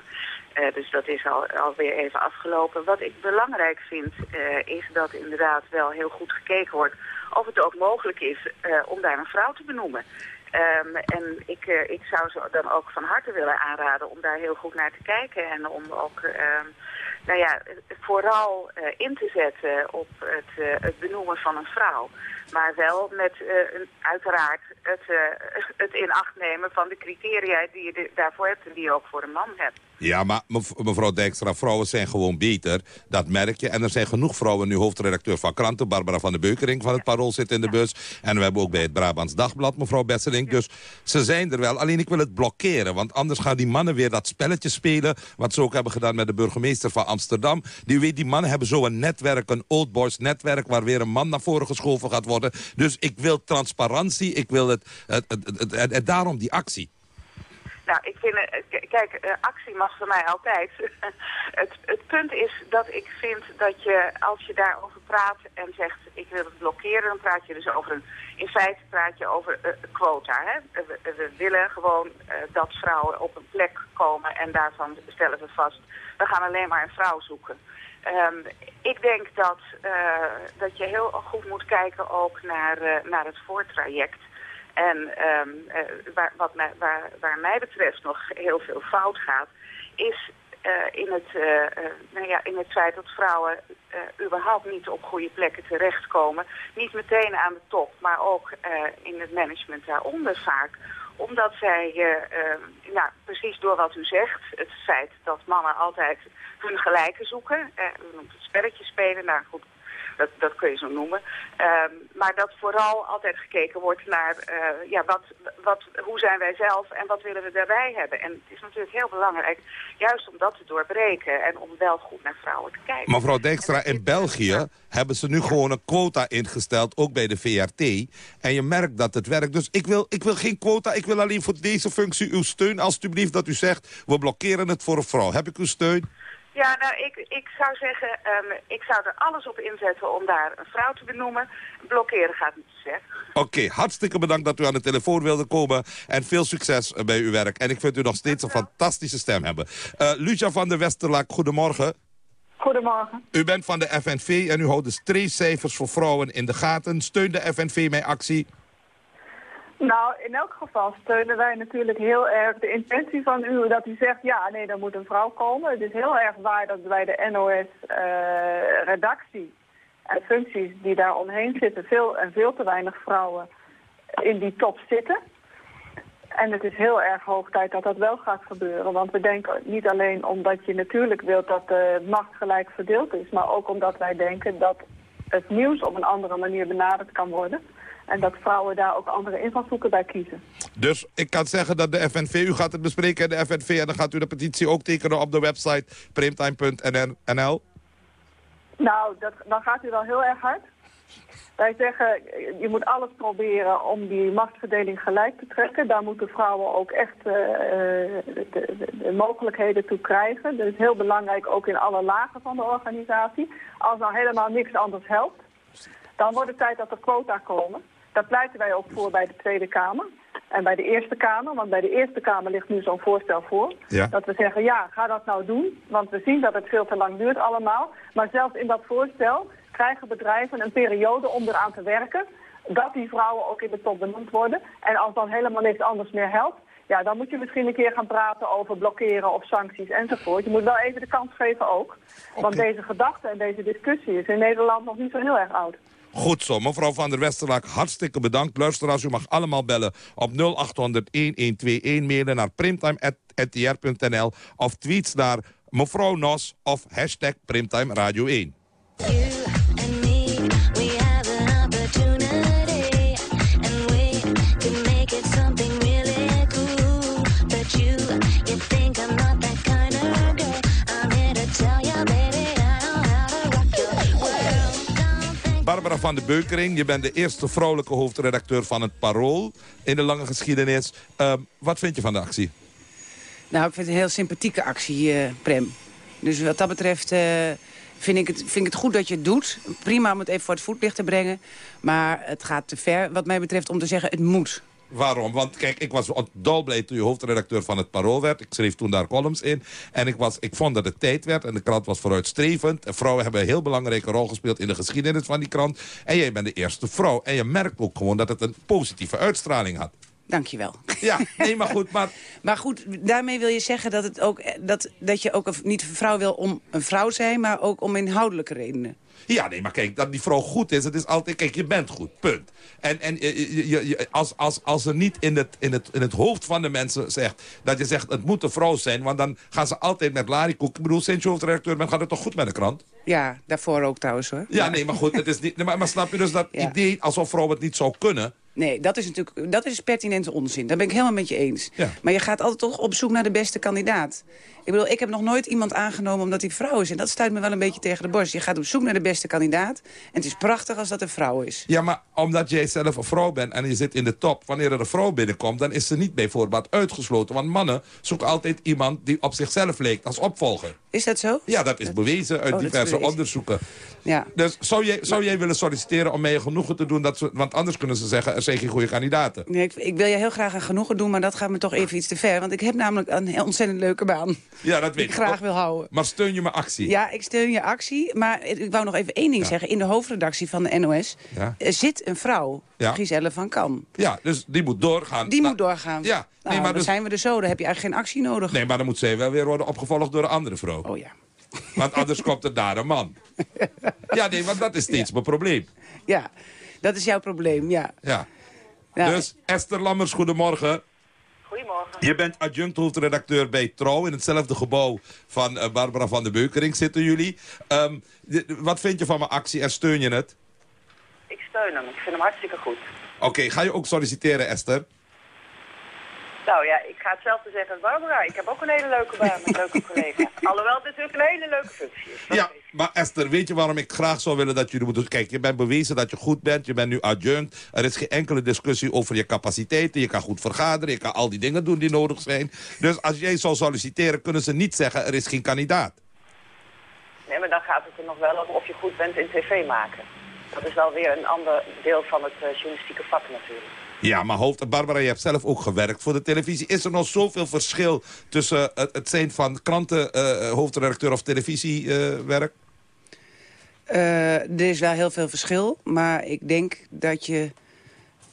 Uh, dus dat is al, alweer even afgelopen. Wat ik belangrijk vind uh, is dat inderdaad wel heel goed gekeken wordt of het ook mogelijk is uh, om daar een vrouw te benoemen. Um, en ik, ik zou ze dan ook van harte willen aanraden om daar heel goed naar te kijken en om ook um, nou ja, vooral in te zetten op het, het benoemen van een vrouw. Maar wel met uh, uiteraard het, uh, <laughs> het in acht nemen van de criteria die je daarvoor hebt en die je ook voor een man hebt. Ja, maar mevrouw Dijkstra, vrouwen zijn gewoon beter. Dat merk je. En er zijn genoeg vrouwen, nu hoofdredacteur van kranten... Barbara van de Beukering van het Parool zit in de bus. En we hebben ook bij het Brabants Dagblad mevrouw Besseling. Dus ze zijn er wel. Alleen ik wil het blokkeren. Want anders gaan die mannen weer dat spelletje spelen... wat ze ook hebben gedaan met de burgemeester van Amsterdam. Die weet, die mannen hebben zo een netwerk, een old boys netwerk... waar weer een man naar voren geschoven gaat worden. Dus ik wil transparantie, ik wil het, het daarom die actie. Nou, ik vind, kijk, actie mag voor mij altijd. <laughs> het, het punt is dat ik vind dat je, als je daarover praat en zegt, ik wil het blokkeren, dan praat je dus over een, in feite praat je over uh, quota. Hè? We, we, willen gewoon uh, dat vrouwen op een plek komen en daarvan stellen we vast, we gaan alleen maar een vrouw zoeken. Um, ik denk dat, dat je heel goed moet kijken ook naar, naar het voortraject. En um, uh, waar, wat mij, waar, waar mij betreft nog heel veel fout gaat, is eh, in, het, eh, eh, nou ja, in het feit dat vrouwen eh, überhaupt niet op goede plekken terechtkomen. Niet meteen aan de top, maar ook eh, in het management daaronder vaak omdat zij, eh, eh, nou, precies door wat u zegt, het feit dat mannen altijd hun gelijken zoeken. eh, u noemt het spelletje spelen, nou goed, dat, dat kun je zo noemen. Ehm, maar dat vooral altijd gekeken wordt naar eh, ja, wat, wat, hoe zijn wij zelf en wat willen we daarbij hebben. En het is natuurlijk heel belangrijk, juist om dat te doorbreken en om wel goed naar vrouwen te kijken. Mevrouw Dijkstra, in België hebben ze nu gewoon een quota ingesteld, ook bij de VRT. En je merkt dat het werkt. Dus ik wil, ik wil geen quota, ik wil alleen voor deze functie uw steun. Alsjeblieft dat u zegt, we blokkeren het voor een vrouw. Heb ik uw steun? Ja, nou, ik, ik zou zeggen, ehm, ik zou er alles op inzetten om daar een vrouw te benoemen. Blokkeren gaat niet te zeggen. Oké, hartstikke bedankt dat u aan de telefoon wilde komen. En veel succes eh, bij uw werk. En ik vind u nog steeds een fantastische stem hebben. Eh Lucia van der Westerlaak, goedemorgen. Goedemorgen. U bent van de FNV en u houdt de streefcijfers voor vrouwen in de gaten. Steun de FNV mijn actie? Nou, in elk geval steunen wij natuurlijk heel erg de intentie van u dat u zegt, ja, nee, er moet een vrouw komen. Het is heel erg waar dat bij de NOS-redactie en functies die daar omheen zitten, veel en veel te weinig vrouwen in die top zitten. En het is heel erg hoog tijd dat dat wel gaat gebeuren. Want we denken niet alleen omdat je natuurlijk wilt dat de macht gelijk verdeeld is, maar ook omdat wij denken dat het nieuws op een andere manier benaderd kan worden. En dat vrouwen daar ook andere invalshoeken bij kiezen. Dus ik kan zeggen dat de FNV, u gaat het bespreken in de FNV... en dan gaat u de petitie ook tekenen op de website primetime.nl. Nou, dat, dan gaat u wel heel erg hard. Wij zeggen, je moet alles proberen om die machtsverdeling gelijk te trekken. Daar moeten vrouwen ook echt eh, de, de, de mogelijkheden toe krijgen. Dat is heel belangrijk ook in alle lagen van de organisatie. Als nou helemaal niks anders helpt, dan wordt het tijd dat er quota komen. Daar pleiten wij ook voor bij de Tweede Kamer. En bij de Eerste Kamer, want bij de Eerste Kamer ligt nu zo'n voorstel voor. Ja. Dat we zeggen, ja, ga dat nou doen. Want we zien dat het veel te lang duurt allemaal. Maar zelfs in dat voorstel krijgen bedrijven een periode om eraan te werken. Dat die vrouwen ook in de top benoemd worden. En als dan helemaal niks anders meer helpt. Ja, dan moet je misschien een keer gaan praten over blokkeren of sancties enzovoort. Je moet wel even de kans geven ook. Want deze gedachte en deze discussie is in Nederland nog niet zo heel erg oud. Goed zo, mevrouw van der Westerlaak, hartstikke bedankt. Luisteraars, u mag allemaal bellen op 0800-1121, mailen naar primtime.ntr.nl of tweets naar mevrouw Nos of hashtag Primtime Radio 1. Van de Beukering, je bent de eerste vrouwelijke hoofdredacteur van het Parool in de lange geschiedenis. Ehm, wat vind je van de actie? Nou, ik vind het een heel sympathieke actie, eh, Prem. Dus wat dat betreft eh, vind, ik het, vind ik het goed dat je het doet. Prima om het even voor het voetlicht te brengen. Maar het gaat te ver, wat mij betreft, om te zeggen het moet. Waarom? Want kijk, ik was dolblij toen je hoofdredacteur van het Parool werd. Ik schreef toen daar columns in. En ik, was, ik vond dat het tijd werd. En de krant was vooruitstrevend. En vrouwen hebben een heel belangrijke rol gespeeld in de geschiedenis van die krant. En jij bent de eerste vrouw. En je merkt ook gewoon dat het een positieve uitstraling had. Dankjewel. Ja, nee, maar goed. Maar, <laughs> maar goed, daarmee wil je zeggen dat, het ook, eh, dat, dat je ook een, niet een vrouw wil om een vrouw zijn... maar ook om inhoudelijke redenen. Ja, nee, maar kijk, dat die vrouw goed is, het is altijd... Kijk, je bent goed, punt. En, en eh, je, je, je- als, als, als er niet in het, in, het, in het hoofd van de mensen zegt... dat je zegt, het moet een vrouw zijn... want dan gaan ze altijd met larikoek... Ik bedoel, sinds je hoofdredacteur bent, gaat het toch goed met de krant? Ja, daarvoor ook trouwens hoor. Ja, nee, maar goed, het is niet... Maar, maar snap je dus dat idee alsof vrouwen het niet zou kunnen... Nee, dat is natuurlijk dat is pertinente onzin. Daar ben ik helemaal met je eens. Ja. Maar je gaat altijd toch op zoek naar de beste kandidaat. Ik bedoel, ik heb nog nooit iemand aangenomen omdat hij vrouw is. En dat stuit me wel een beetje tegen de borst. Je gaat op zoek naar de beste kandidaat. En het is prachtig als dat een vrouw is. Ja, maar omdat jij zelf een vrouw bent en je zit in de top... wanneer er een vrouw binnenkomt, dan is ze niet bij voorbaat uitgesloten. Want mannen zoeken altijd iemand die op zichzelf leek als opvolger. Is dat zo? Ja, dat is bewezen uit Oh, diverse bewezen. onderzoeken. Ja. Dus zou jij, zou jij willen solliciteren om mij genoegen te doen? Dat ze, want anders kunnen ze zeggen, er zijn geen goede kandidaten. Nee, ik, ik wil je heel graag een genoegen doen, maar dat gaat me toch even iets te ver. Want ik heb namelijk een ontzettend leuke baan. Ja, dat weet ik graag wil houden. Maar steun je mijn actie? Ja, ik steun je actie. Maar ik wou nog even één ding zeggen. In de hoofdredactie van de NOS Ja. eh, zit een vrouw, Ja. Giselle van Kam. Ja, dus die moet doorgaan. Die Nou, moet doorgaan. Ja, Nou, nee, maar dan dus, zijn we er zo. Dan heb je eigenlijk geen actie nodig. nee, maar dan moet zij wel weer worden opgevolgd door een andere vrouw. Oh ja. Want anders komt het naar een man. <laughs> Ja, nee, want dat is steeds mijn probleem. Ja, dat is jouw probleem, ja. Ja. Ja. Dus Esther Lammers, goedemorgen. Goedemorgen. Je bent adjunct hoofdredacteur bij Trouw. In hetzelfde gebouw van eh, Barbara van der Beukering zitten jullie. Ehm, de- wat vind je van mijn actie en steun je het? Ik steun hem. Ik vind hem hartstikke goed. Oké, ga je ook solliciteren, Esther? Nou ja, ik ga hetzelfde zeggen als Barbara. Ik heb ook een hele leuke baan met leuke <laughs> collega. Alhoewel het natuurlijk een hele leuke functie is. Ja, maar Esther, weet je waarom ik graag zou willen dat jullie moeten... Kijk, je bent bewezen dat je goed bent, je bent nu adjunct. Er is geen enkele discussie over je capaciteiten. Je kan goed vergaderen, je kan al die dingen doen die nodig zijn. Dus als jij zou solliciteren, kunnen ze niet zeggen... er is geen kandidaat. Nee, maar dan gaat het er nog wel over of je goed bent in tv maken. Dat is wel weer een ander deel van het eh, journalistieke vak natuurlijk. Ja, maar hoofd, Barbara, je hebt zelf ook gewerkt voor de televisie. Is er nog zoveel verschil tussen het, het zijn van kranten, eh, hoofdredacteur of televisiewerk? Eh, er is wel heel veel verschil. Maar ik denk dat je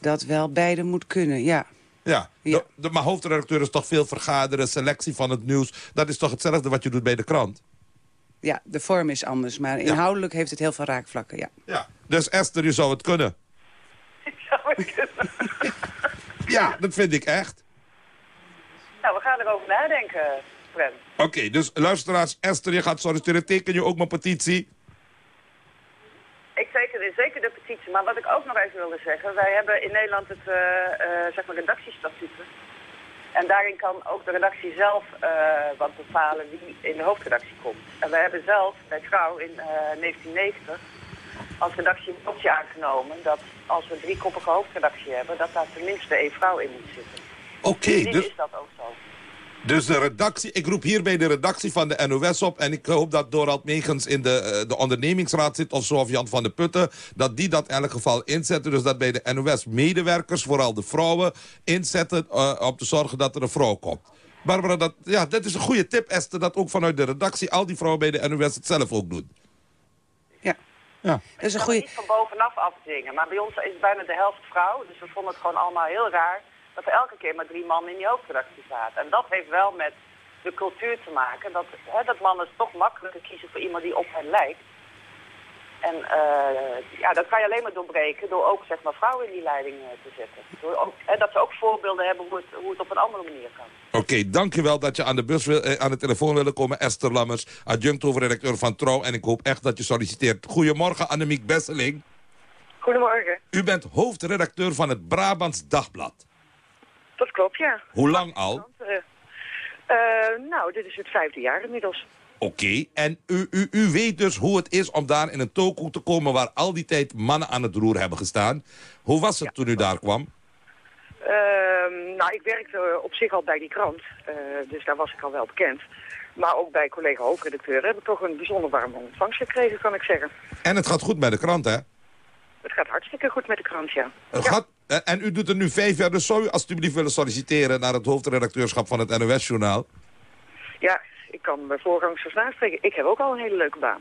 dat wel beide moet kunnen, ja. ja, De, de- maar hoofdredacteur is toch veel vergaderen, selectie van het nieuws. Dat is toch hetzelfde wat je doet bij de krant? Ja, de vorm is anders. Maar inhoudelijk heeft het heel veel raakvlakken, ja. Ja. Dus Esther, je zou het kunnen. Ja, dat vind ik echt. Nou, we gaan erover nadenken, Prem. Oké, dus luisteraars, Esther, je gaat solliciteren. Teken je ook mijn petitie? Ik teken zeker de petitie, maar wat ik ook nog even wilde zeggen... wij hebben in Nederland het, eh, zeg maar, redactiestatuten. En daarin kan ook de redactie zelf eh, wat bepalen wie in de hoofdredactie komt. En wij hebben zelf bij Trouw in eh, 1990 als redactie een optie aangenomen... dat als we een driekoppige hoofdredactie hebben... dat daar tenminste één vrouw in moet zitten. Oké, dus, is dat ook zo. dus de redactie, ik roep hier bij de redactie van de NOS op... en ik hoop dat Dorald Megens in de, eh, de ondernemingsraad zit... of zo, of Jan van de Putten, dat die dat in elk geval inzetten. Dus dat bij de NOS-medewerkers, vooral de vrouwen, inzetten... eh, om te zorgen dat er een vrouw komt. Barbara, dat, ja, dat is een goede tip, Esther... dat ook vanuit de redactie al die vrouwen bij de NOS het zelf ook doen. Ja. Dat is een goede... niet van bovenaf afdwingen. Maar bij ons is bijna de helft vrouw. Dus we vonden het gewoon allemaal heel raar dat er elke keer maar drie mannen in die hoofdredactie zaten. En dat heeft wel met de cultuur te maken. Dat, hè, dat mannen toch makkelijker kiezen voor iemand die op hen lijkt. En eh, ja, dat kan je alleen maar doorbreken door ook zeg maar, vrouwen in die leiding eh, te zetten. Door ook, hè, dat ze ook voorbeelden hebben hoe het, hoe het op een andere manier kan. Oké, dankjewel dat je aan de, bus wil, eh, aan de telefoon wilde komen. Esther Lammers, adjunct hoofdredacteur van Trouw. En ik hoop echt dat je solliciteert. Goedemorgen, Annemiek Besseling. Goedemorgen. U bent hoofdredacteur van het Brabants Dagblad. Dat klopt, ja. Hoe lang al? Eh, nou, dit is het vijfde jaar inmiddels. Oké, en u, u, u weet dus hoe het is om daar in een toko te komen... waar al die tijd mannen aan het roer hebben gestaan. Hoe was het toen u daar kwam? Ehm, nou, ik werkte op zich al bij die krant, eh, dus daar was ik al wel bekend. Maar ook bij collega hoofdredacteur heb ik toch een bijzonder warme ontvangst gekregen, kan ik zeggen. En het gaat goed met de krant, hè? Het gaat hartstikke goed met de krant, ja. Het gaat, en- u doet het nu vijf jaar, dus zou u alstublieft willen solliciteren... naar het hoofdredacteurschap van het NOS-journaal? Ja, ik kan mijn voorgangers naspreken. Ik heb ook al een hele leuke baan.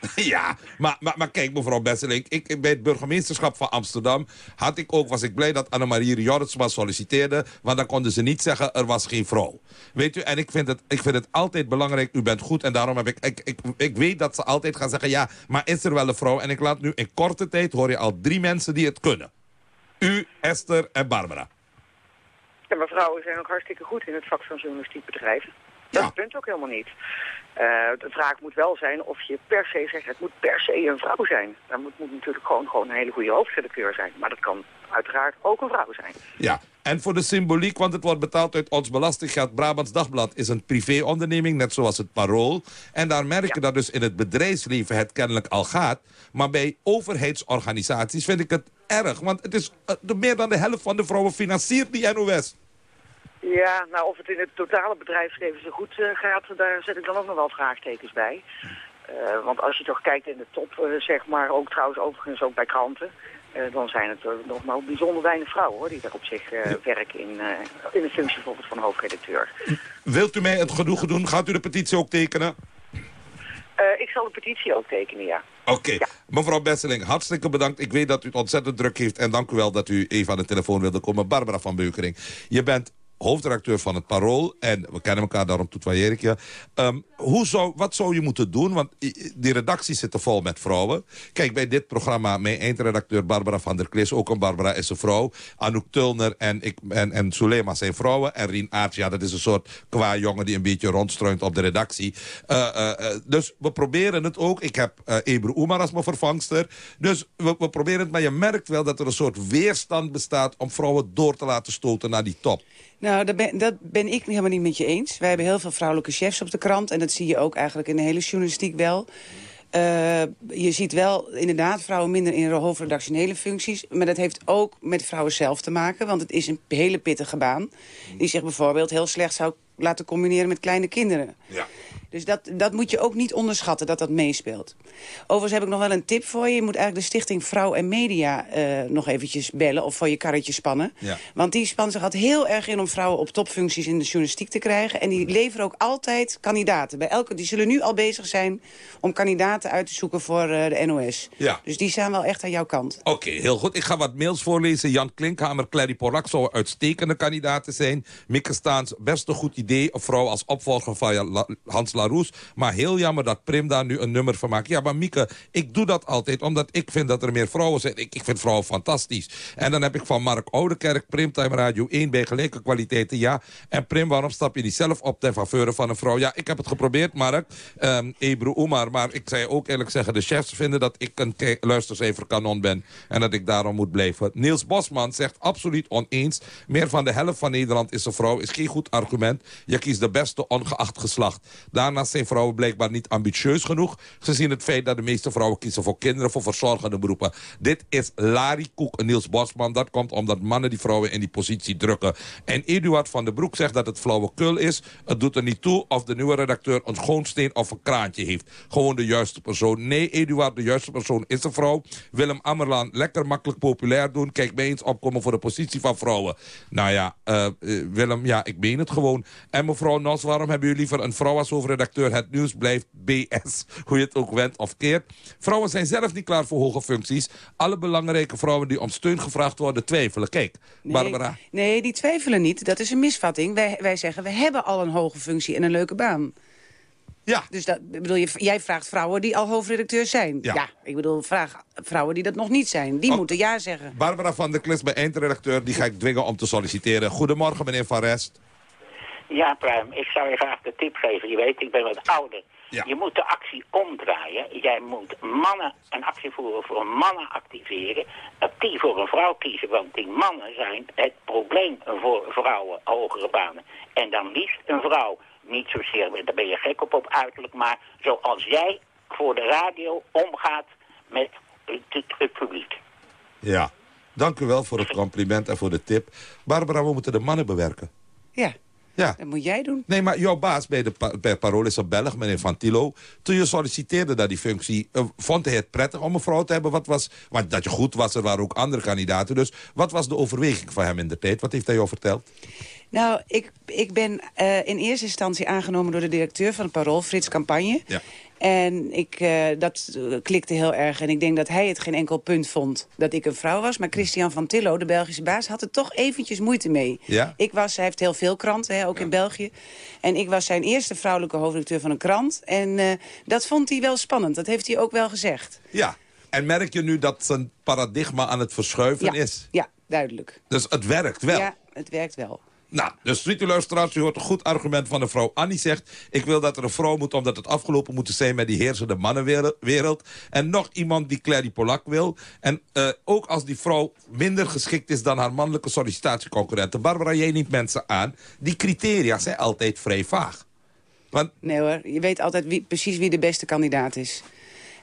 <laughs> Ja, maar, maar, maar kijk mevrouw Besseling, ik, bij het burgemeesterschap van Amsterdam had ik ook, was ik blij dat Annemarie Jorritsma solliciteerde, want dan konden ze niet zeggen er was geen vrouw. Weet u, en ik vind het, ik vind het altijd belangrijk, u bent goed en daarom heb ik, ik, ik, ik weet dat ze altijd gaan zeggen ja, maar is er wel een vrouw? En ik laat nu in korte tijd, hoor je al drie mensen die het kunnen. U, Esther en Barbara. Ja, maar vrouwen zijn ook hartstikke goed in het vak van journalistiek bedrijven. Dat het punt ook helemaal niet. Eh, de vraag moet wel zijn of je per se zegt, het moet per se een vrouw zijn. Dan moet, moet natuurlijk gewoon, gewoon een hele goede hoofdredacteur zijn. Maar dat kan uiteraard ook een vrouw zijn. Ja, en voor de symboliek, want het wordt betaald uit ons belastinggeld. Brabants Dagblad is een privéonderneming, net zoals het Parool. En daar merk je dat dus in het bedrijfsleven het kennelijk al gaat. Maar bij overheidsorganisaties vind ik het erg. Want het is, eh, meer dan de helft van de vrouwen financiert die NOS. Ja, nou of het in het totale bedrijfsleven zo goed eh, gaat, daar zet ik dan ook nog wel vraagtekens bij. Eh, want als je toch kijkt in de top, eh, zeg maar, ook trouwens overigens ook bij kranten, dan zijn het nog maar bijzonder weinig vrouwen hoor, die daar op zich werken in, in de functie bijvoorbeeld van hoofdredacteur. Wilt u mij het genoegen doen? Gaat u de petitie ook tekenen? Ik zal de petitie ook tekenen, ja. Oké, mevrouw Besseling, hartstikke bedankt. Ik weet dat u het ontzettend druk heeft en dank u wel dat u even aan de telefoon wilde komen. Barbara van Beukering, je bent hoofdredacteur van het Parool. En we kennen elkaar, daarom toetwaaier ik je. Ehm, hoe zou, wat zou je moeten doen? Want die redacties zitten vol met vrouwen. Kijk, bij dit programma, mijn eindredacteur Barbara van der Klis... ook een Barbara is een vrouw. Anouk Tulner en, ik, en, en Sulema zijn vrouwen. En Rien Aerts, ja, dat is een soort qua jongen... die een beetje rondstruint op de redactie. Eh, eh, eh, dus we proberen het ook. Ik heb eh Ebru Oemar als mijn vervangster. Dus we proberen het, maar je merkt wel dat er een soort weerstand bestaat... om vrouwen door te laten stoten naar die top. Nou, dat ben, dat ben ik helemaal niet met je eens. Wij hebben heel veel vrouwelijke chefs op de krant. En dat zie je ook eigenlijk in de hele journalistiek wel. Eh, je ziet wel inderdaad vrouwen minder in hoofdredactionele functies. Maar dat heeft ook met vrouwen zelf te maken. Want het is een hele pittige baan. Die zich bijvoorbeeld heel slecht zou laten combineren met kleine kinderen. Ja. Dus dat, dat moet je ook niet onderschatten, dat dat meespeelt. Overigens heb ik nog wel een tip voor je. Je moet eigenlijk de stichting Vrouw en Media eh, nog eventjes bellen... of voor je karretje spannen. Ja. Want die spannen zich altijd heel erg in om vrouwen op topfuncties in de journalistiek te krijgen. En die leveren ook altijd kandidaten. Bij elke, die zullen nu al bezig zijn om kandidaten uit te zoeken voor eh, de NOS. Ja. Dus die staan wel echt aan jouw kant. Oké, heel goed. Ik ga wat mails voorlezen. Jan Klinkhamer, Clary Polak zouden uitstekende kandidaten zijn. Mieke Staans, best een goed idee. Een vrouw als opvolger van La- Laroes. Maar heel jammer dat Prim daar nu een nummer van maakt. Ja, maar Mieke, ik doe dat altijd omdat ik vind dat er meer vrouwen zijn. Ik, vind vrouwen fantastisch. En dan heb ik van Mark Oudekerk, Primtime Radio 1 bij gelijke kwaliteiten. Ja, en Prim, waarom stap je niet zelf op ten faveur van een vrouw? Ja, ik heb het geprobeerd, Mark. Ehm Ebru Oemar. Maar ik zei ook eerlijk zeggen, de chefs vinden dat ik een luistercijferkanon ben. En dat ik daarom moet blijven. Niels Bosman zegt absoluut oneens. Meer van de helft van Nederland is een vrouw. Is geen goed argument. Je kiest de beste ongeacht geslacht. Daarnaast zijn vrouwen blijkbaar niet ambitieus genoeg. Gezien het feit dat de meeste vrouwen kiezen voor kinderen, voor verzorgende beroepen. Dit is Larry Koek Niels Bosman. Dat komt omdat mannen die vrouwen in die positie drukken. En Eduard van den Broek zegt dat het flauwekul is. Het doet er niet toe of de nieuwe redacteur een schoonsteen of een kraantje heeft. Gewoon de juiste persoon. Nee, Eduard, de juiste persoon is een vrouw. Willem Ammerlaan, lekker makkelijk populair doen. Kijk mij eens opkomen voor de positie van vrouwen. Nou ja, eh, eh, Willem, ja, ik meen het gewoon. En mevrouw Nos, waarom hebben jullie liever een vrouw als hoofdredacteur? Het nieuws blijft BS, hoe je het ook wendt of keert. Vrouwen zijn zelf niet klaar voor hoge functies. Alle belangrijke vrouwen die om steun gevraagd worden twijfelen. Kijk, Barbara. Nee, die twijfelen niet. Dat is een misvatting. Wij, wij zeggen, we hebben al een hoge functie en een leuke baan. Ja. Dus dat, bedoel, je, jij vraagt vrouwen die al hoofdredacteur zijn. Ja. ik bedoel, vraag vrouwen die dat nog niet zijn. Die Oh. moeten ja zeggen. Barbara van der Klis bij eindredacteur, die ga ik dwingen om te solliciteren. Goedemorgen, meneer Van Rest. Ja, Pruim, ik zou je graag de tip geven. Je weet, ik ben wat ouder. Ja. Je moet de actie omdraaien. Jij moet mannen een actie voeren voor mannen activeren. Actief voor een vrouw kiezen, want die mannen zijn het probleem voor vrouwen, hogere banen. En dan liefst een vrouw. Niet zozeer, daar ben je gek op op uiterlijk, maar zoals jij voor de radio omgaat met het, het publiek. Ja, dank u wel voor het compliment en voor de tip. Barbara, we moeten de mannen bewerken. Ja, Ja. dat moet jij doen. Nee, maar jouw baas bij, de, bij Parool is een Belg, meneer Van Tilo. Toen je solliciteerde naar die functie, eh, vond hij het prettig om een vrouw te hebben? Wat was, want dat je goed was, er waren ook andere kandidaten. Dus wat was de overweging van hem in de tijd? Wat heeft hij jou verteld? Nou, ik, ik ben eh, in eerste instantie aangenomen door de directeur van het Parool, Frits Campagne. Ja. En ik, eh, dat klikte heel erg. En ik denk dat hij het geen enkel punt vond dat ik een vrouw was. Maar Christian van Tillo, de Belgische baas, had er toch eventjes moeite mee. Ja? Ik was, hij heeft heel veel kranten, hè, ook in België. En ik was zijn eerste vrouwelijke hoofdredacteur van een krant. En eh, dat vond hij wel spannend. Dat heeft hij ook wel gezegd. Ja. En merk je nu dat zijn paradigma aan het verschuiven Ja, is? ja duidelijk. Dus het werkt wel. Ja, het werkt wel. Nou, dus ziet u hoort een goed argument van de vrouw. Annie zegt, ik wil dat er een vrouw moet... omdat het afgelopen moet zijn met die heersende mannenwereld. En nog iemand die Clary Polak wil. En eh, ook als die vrouw minder geschikt is dan haar mannelijke sollicitatieconcurrenten. Barbara, jij neemt mensen aan. Die criteria zijn altijd vrij vaag. Want, Nee hoor, je weet altijd wie, precies wie de beste kandidaat is.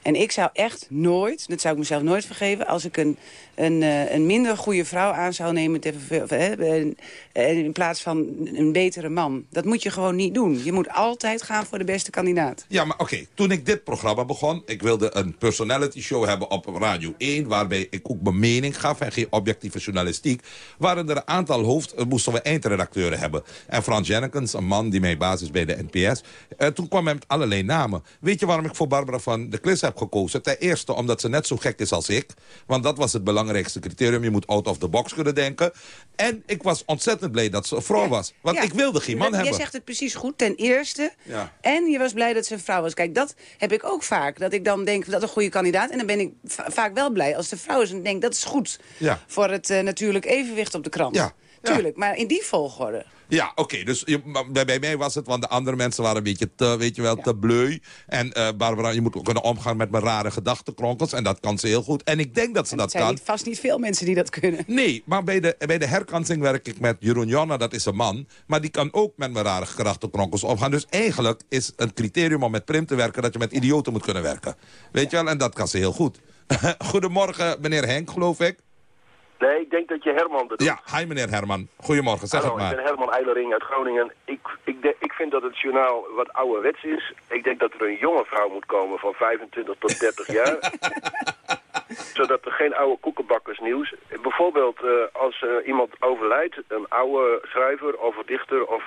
En ik zou echt nooit, dat zou ik mezelf nooit vergeven... als ik een, een, eh, een minder goede vrouw aan zou nemen... en- en in plaats van een betere man. Dat moet je gewoon niet doen. Je moet altijd gaan voor de beste kandidaat. Ja, maar oké, toen ik dit programma begon... ik wilde een personality show hebben op Radio 1... waarbij ik ook mijn mening gaf en geen objectieve journalistiek... waren er een aantal hoofd... eh, moesten we eindredacteuren hebben. En Frans Jennekens, een man die mij basis bij de NPS... eh, toen kwam hij met allerlei namen. Weet je waarom ik voor Barbara van de Klis heb gekozen? Ten eerste omdat ze net zo gek is als ik. Want dat was het belangrijkste criterium. Je moet out of the box kunnen denken. En ik was ontzettend blij dat ze een vrouw was. Want Ja. ik wilde geen man Jij hebben. zegt het precies goed. Ten eerste, Ja. En je was blij dat ze een vrouw was. Kijk, dat heb ik ook vaak. Dat ik dan denk, dat is een goede kandidaat. En dan ben ik va- vaak wel blij als de vrouw is. En denk, dat is goed Ja. voor het eh, natuurlijk evenwicht op de krant. Ja. Tuurlijk, maar in die volgorde. Ja, oké. dus je, bij, mij was het, want de andere mensen waren een beetje te, weet je wel, te bleu. En eh, Barbara, je moet ook kunnen omgaan met mijn rare gedachtenkronkels. En dat kan ze heel goed. En ik denk dat ze Er dat zijn kan. niet, vast niet veel mensen die dat kunnen. Nee, maar bij de, bij de herkansing werk ik met Jeroen Jonna, dat is een man. Maar die kan ook met mijn rare gedachtenkronkels omgaan. Dus eigenlijk is een criterium om met Prim te werken... dat je met idioten moet kunnen werken. Weet je wel, en dat kan ze heel goed. <laughs> Goedemorgen, meneer Henk, geloof ik. Nee, ik denk dat je Herman bedoelt. Ja, hi meneer Herman. Goedemorgen, zeg Hallo, het maar. ik ben Herman Eilering uit Groningen. Ik, ik, de- ik vind dat het journaal wat ouderwets is. Ik denk dat er een jonge vrouw moet komen van 25 tot 30 <laughs> jaar. Zodat er geen oude koekenbakkersnieuws... Bijvoorbeeld eh, als eh, iemand overlijdt, een oude schrijver of dichter... Of,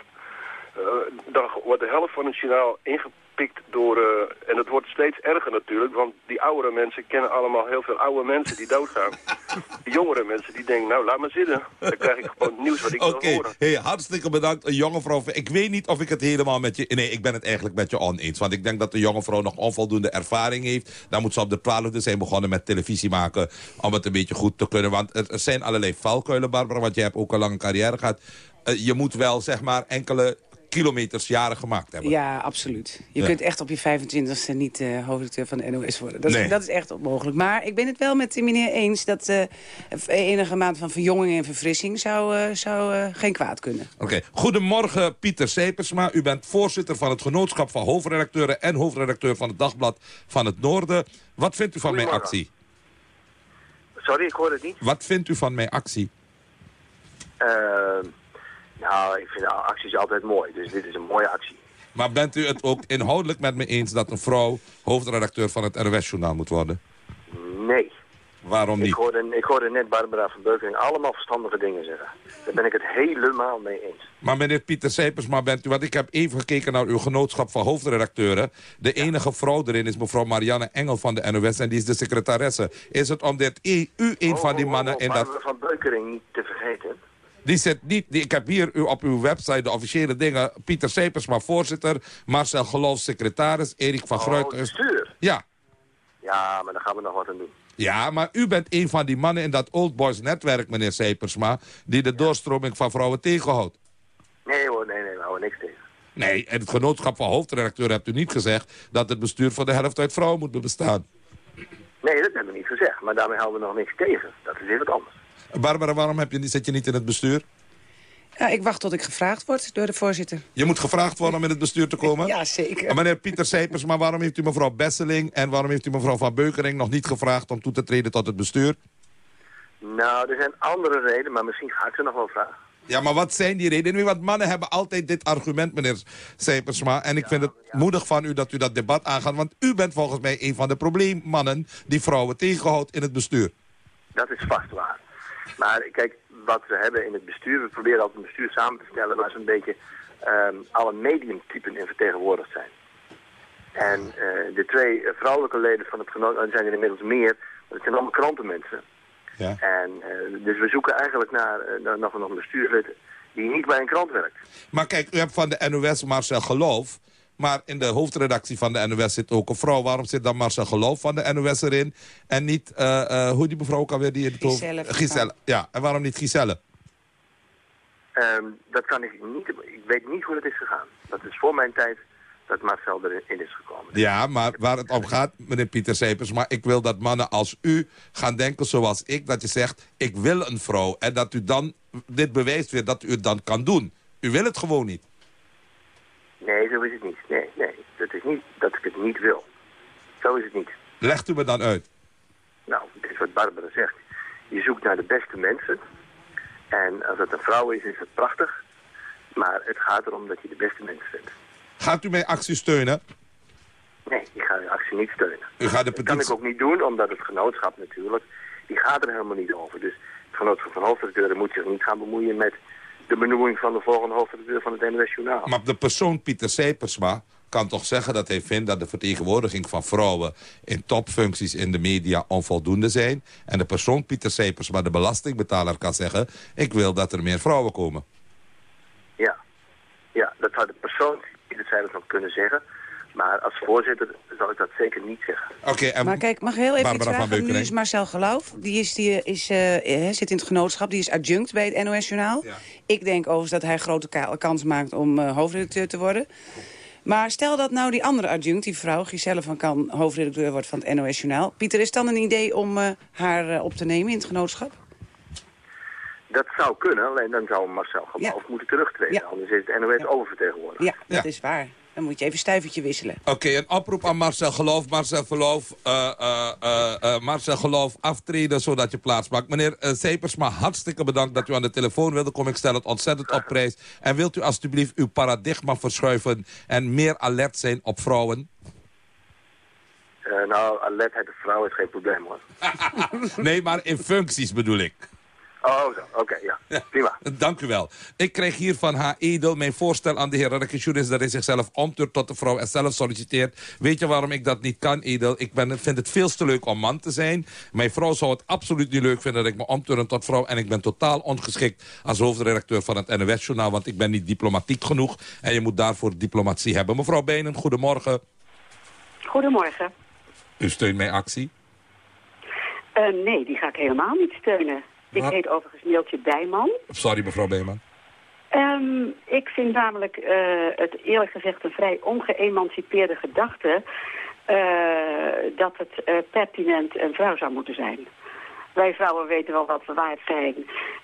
eh, dan wordt de helft van het journaal ingepikt door... eh, en het wordt steeds erger natuurlijk, want die oudere mensen kennen allemaal heel veel oude mensen die doodgaan. <laughs> De jongere mensen die denken, nou laat maar zitten. Dan krijg ik gewoon het nieuws wat ik Oké, wil horen. hey, hartstikke bedankt. Een jonge vrouw. Ik weet niet of ik het helemaal met je... Nee, ik ben het eigenlijk met je oneens. Want ik denk dat de jonge vrouw nog onvoldoende ervaring heeft. Dan moet ze op de twaalfde zijn begonnen met televisie maken... om het een beetje goed te kunnen. Want er zijn allerlei valkuilen, Barbara. Want je hebt ook een lange carrière gehad. Eh, je moet wel, zeg maar, enkele kilometers jaren gemaakt hebben. Ja, absoluut. Je Ja. kunt echt op je 25e niet eh hoofdredacteur van de NOS worden. Dat, Nee. is, dat is echt onmogelijk. Maar ik ben het wel met de meneer eens dat eh, enige maand van verjonging en verfrissing zou, eh, zou eh, geen kwaad kunnen. Oké. Goedemorgen, Pieter Sepersma. U bent voorzitter van het Genootschap van Hoofdredacteuren... en hoofdredacteur van het Dagblad van het Noorden. Wat vindt u van mijn actie? Sorry, ik hoor het niet. Wat vindt u van mijn actie? Eh, nou, ik vind acties altijd mooi, dus dit is een mooie actie. Maar bent u het ook inhoudelijk met me eens dat een vrouw hoofdredacteur van het NOS-journaal moet worden? Nee. Waarom Ik niet? hoorde, ik hoorde net Barbara van Beukering allemaal verstandige dingen zeggen. Daar ben ik het helemaal mee eens. Maar meneer Pieter Sepersma bent u, want ik heb even gekeken naar uw genootschap van hoofdredacteuren. De enige vrouw erin is mevrouw Marianne Engel van de NOS en die is de secretaresse. Is het omdat u, u een van die mannen in dat... Barbara van Beukering niet te vergeten. Die zit niet, die, ik heb hier u, op uw website de officiële dingen. Pieter Sepersma, voorzitter. Marcel Geloof, secretaris. Erik van Oh, Gruit. bestuur. Ja. Ja, maar daar gaan we nog wat aan doen. Ja, maar u bent een van die mannen in dat Old Boys netwerk, meneer Sepersma... die de doorstroming van vrouwen tegenhoudt. Nee hoor, nee, nee, we houden niks tegen. Nee, en het genootschap van hoofdredacteur hebt u niet gezegd... dat het bestuur voor de helft uit vrouwen moet bestaan. Nee, dat hebben we niet gezegd, maar daarmee houden we nog niks tegen. Dat is weer wat anders. Barbara, waarom heb je, niet- zit je niet in het bestuur? Ja, ik wacht tot ik gevraagd word door de voorzitter. Je moet gevraagd worden om in het bestuur te komen? Ja, zeker. En meneer Pieter Seipers, maar waarom heeft u mevrouw Besseling... en waarom heeft u mevrouw Van Beukering nog niet gevraagd... om toe te treden tot het bestuur? Nou, er zijn andere redenen, maar misschien ga ik ze nog wel vragen. Ja, maar wat zijn die redenen? Want mannen hebben altijd dit argument, meneer Seipersma. En ik vind het moedig van u dat u dat debat aangaat. Want u bent volgens mij een van de probleemmannen... die vrouwen tegenhoudt in het bestuur. Dat is vast waar. Maar kijk, wat we hebben in het bestuur, we proberen altijd een bestuur samen te stellen waar zo'n beetje ehm, alle mediumtypen in vertegenwoordigd zijn. En eh, de twee eh, vrouwelijke leden van het genoot, er zijn er inmiddels meer, dat zijn allemaal krantenmensen. Ja. En eh, dus we zoeken eigenlijk naar, naar nog, nog een bestuurslid die niet bij een krant werkt. Maar kijk, u hebt van de NOS Marcel Geloof... maar in de hoofdredactie van de NOS zit ook een vrouw. Waarom zit dan Marcel Geloof van de NOS erin? En niet, eh, eh, hoe die mevrouw ook alweer? Die in het hoofd- Giselle. Giselle, ja. En waarom niet Giselle? Ehm, dat kan ik niet, ik weet niet hoe dat is gegaan. Dat is voor mijn tijd dat Marcel erin in is gekomen. Ja, maar waar het om gaat, meneer Pieter Seepers... maar ik wil dat mannen als u gaan denken zoals ik... dat je zegt, ik wil een vrouw. En dat u dan, dit bewijst weer dat u het dan kan doen. U wil het gewoon niet. Nee, zo is het niet. Nee. Dat is niet dat ik het niet wil. Zo is het niet. Legt u me dan uit. Nou, het is wat Barbara zegt. Je zoekt naar de beste mensen. En als het een vrouw is, is het prachtig. Maar het gaat erom dat je de beste mensen vindt. Gaat u mijn actie steunen? Nee, ik ga de actie niet steunen. U gaat de Dat kan ik ook niet doen, omdat het genootschap natuurlijk, die gaat er helemaal niet over. Dus het genootschap van hoofdredacteuren moet zich niet gaan bemoeien met de benoeming van de volgende hoofdredacteur van het NOS Journaal. Maar de persoon Pieter Sepersma kan toch zeggen dat hij vindt dat de vertegenwoordiging van vrouwen in topfuncties in de media onvoldoende zijn. En de persoon Pieter Sepersma, de belastingbetaler, kan zeggen, ik wil dat er meer vrouwen komen. Ja, ja dat zou de persoon Pieter Seibers nog kunnen zeggen. Maar als voorzitter zal ik dat zeker niet zeggen. Oké, en Maar kijk, mag ik heel even iets Barbara vragen? Nu is Marcel Geloof, die, is, die is, eh, eh, zit in het genootschap, die is adjunct bij het NOS Journaal. Ik denk overigens dat hij grote ka- kans maakt om eh, hoofdredacteur te worden. Maar stel dat nou die andere adjunct, die vrouw, Giselle van Kan, hoofdredacteur wordt van het NOS Journaal. Pieter, is dan een idee om eh, haar eh, op te nemen in het genootschap? Dat zou kunnen, alleen dan zou Marcel Geloof moeten terugtreden. Anders is het NOS oververtegenwoordigd. Ja, dat is waar. Dan moet je even stuivertje wisselen. Oké, een oproep aan Marcel Geloof. Marcel Geloof, eh, eh, eh, eh, Marcel Geloof aftreden zodat je plaats maakt. Meneer uh, Sepersma, hartstikke bedankt dat u aan de telefoon wilde komen. Ik stel het ontzettend op prijs. En wilt u alstublieft uw paradigma verschuiven en meer alert zijn op vrouwen? Eh, nou, alertheid de vrouw is geen probleem hoor. <laughs> nee, maar in functies bedoel ik. Oh. Oké, ja. Prima. Dank u wel. Ik kreeg hier van haar edel mijn voorstel aan de heer Radekesjoen is dat hij zichzelf omturkt tot de vrouw en zelf solliciteert. Weet je waarom ik dat niet kan, edel? Ik ben, vind het veel te leuk om man te zijn. Mijn vrouw zou het absoluut niet leuk vinden dat ik me omturn tot vrouw. En ik ben totaal ongeschikt als hoofdredacteur van het NOS-journaal, want ik ben niet diplomatiek genoeg. En je moet daarvoor diplomatie hebben. Mevrouw Benen, goedemorgen. Goedemorgen. U steunt mijn actie? Eh, nee, die ga ik helemaal niet steunen. Ik Wat? heet overigens Neeltje Bijman. Sorry, mevrouw Beeman. Ehm, ik vind namelijk eh, het eerlijk gezegd een vrij ongeëmancipeerde gedachte... eh, dat het eh, pertinent een vrouw zou moeten zijn. Wij vrouwen weten wel wat we waard zijn.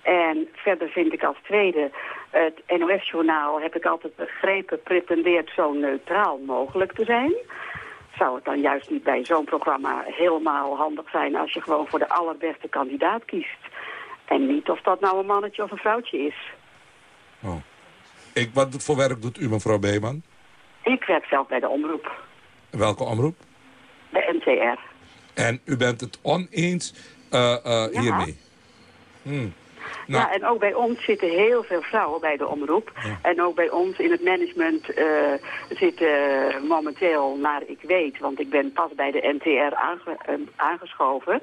En verder vind ik als tweede... het NOS-journaal, heb ik altijd begrepen... pretendeert zo neutraal mogelijk te zijn... Zou het dan juist niet bij zo'n programma helemaal handig zijn... als je gewoon voor de allerbeste kandidaat kiest? En niet of dat nou een mannetje of een vrouwtje is. Ik, wat voor werk doet u, mevrouw Beeman? Ik werk zelf bij de omroep, Welke omroep? de NTR. En u bent het oneens eh, eh, hiermee? Hmm. Nou, Ja, en ook bij ons zitten heel veel vrouwen bij de omroep. En ook bij ons in het management eh, zitten momenteel, naar ik weet... want ik ben pas bij de NTR aange- aangeschoven...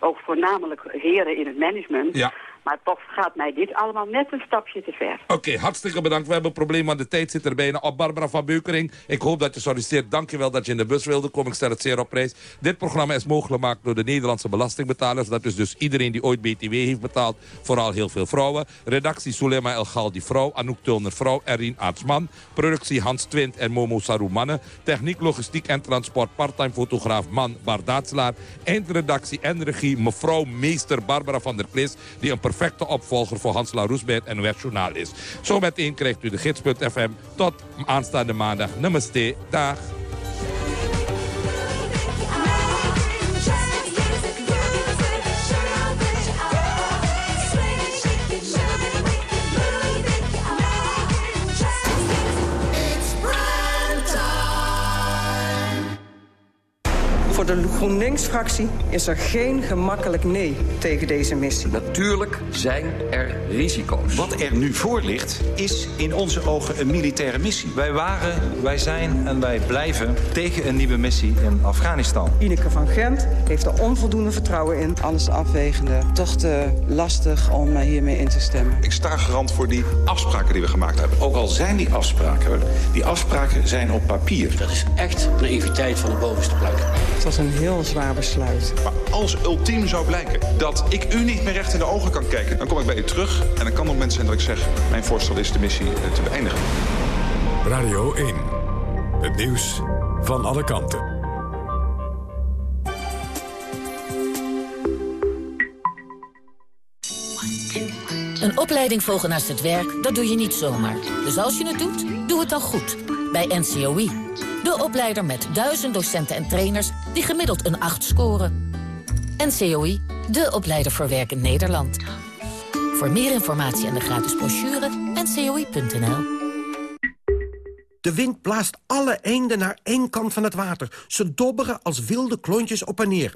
ook voornamelijk heren in het management... Ja. Maar toch gaat mij dit allemaal net een stapje te ver. Oké, hartstikke bedankt. We hebben een probleem, want de tijd zit er bijna op. Barbara van Beukering, ik hoop dat je solliciteert. Dank je wel dat je in de bus wilde komen. Ik stel het zeer op prijs. Dit programma is mogelijk gemaakt door de Nederlandse belastingbetalers. Dat is dus iedereen die ooit BTW heeft betaald. Vooral heel veel vrouwen. Redactie Sulema El Galdi vrouw. Anouk Tulner vrouw. Erin Aartsman. Productie Hans Twint en Momo Saru mannen. Techniek, logistiek en transport. Parttime fotograaf man Bart Daatselaar. Eindredactie en regie mevrouw meester Barbara van der Plis. Die een perfecte opvolger voor Hans Laroes bij het NOS Journaal is. Zometeen krijgt u de gids.fm. Tot aanstaande maandag. Namaste. Dag. Voor de GroenLinks-fractie is er geen gemakkelijk nee tegen deze missie. Natuurlijk zijn er risico's. Wat er nu voor ligt, is in onze ogen een militaire missie. Wij waren, wij zijn en wij blijven tegen een nieuwe missie in Afghanistan. Ineke van Gent heeft er onvoldoende vertrouwen in. Alles afwegende, toch te lastig om eh, hiermee in te stemmen. Ik sta garant voor die afspraken die we gemaakt hebben. Ook al zijn die afspraken, die afspraken zijn op papier. Dat is echt naïviteit van de bovenste plank. Het was een heel zwaar besluit. Maar als ultiem zou blijken dat ik u niet meer recht in de ogen kan kijken... dan kom ik bij u terug en dan kan er moment zijn dat ik zeg... mijn voorstel is de missie eh, te beëindigen. Radio 1. Het nieuws van alle kanten. Een opleiding volgen naast het werk, dat doe je niet zomaar. Dus als je het doet, doe het dan goed. Bij NCOI. De opleider met duizend docenten en trainers die gemiddeld een 8 scoren. NCOI, de opleider voor werk in Nederland. Voor meer informatie en de gratis brochure, ncoi.nl. De wind blaast alle eenden naar één kant van het water. Ze dobberen als wilde klontjes op en neer.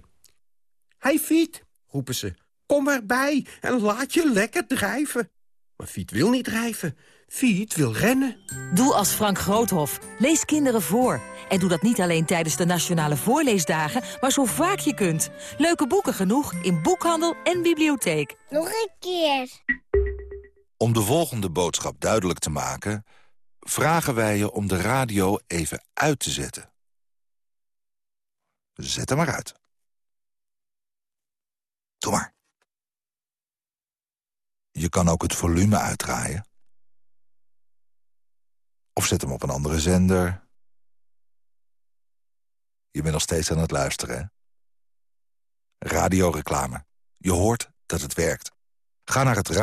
Hij Fiet, roepen ze, kom erbij en laat je lekker drijven. Maar Fiet wil niet drijven. Fiet wil rennen. Doe als Frank Groothof. Lees kinderen voor. En doe dat niet alleen tijdens de Nationale Voorleesdagen, maar zo vaak je kunt. Leuke boeken genoeg in boekhandel en bibliotheek. Nog een keer. Om de volgende boodschap duidelijk te maken... vragen wij je om de radio even uit te zetten. Zet hem maar uit. Doe maar. Je kan ook het volume uitdraaien. Of zet hem op een andere zender. Je bent nog steeds aan het luisteren, hè? Radioreclame. Je hoort dat het werkt. Ga naar het radio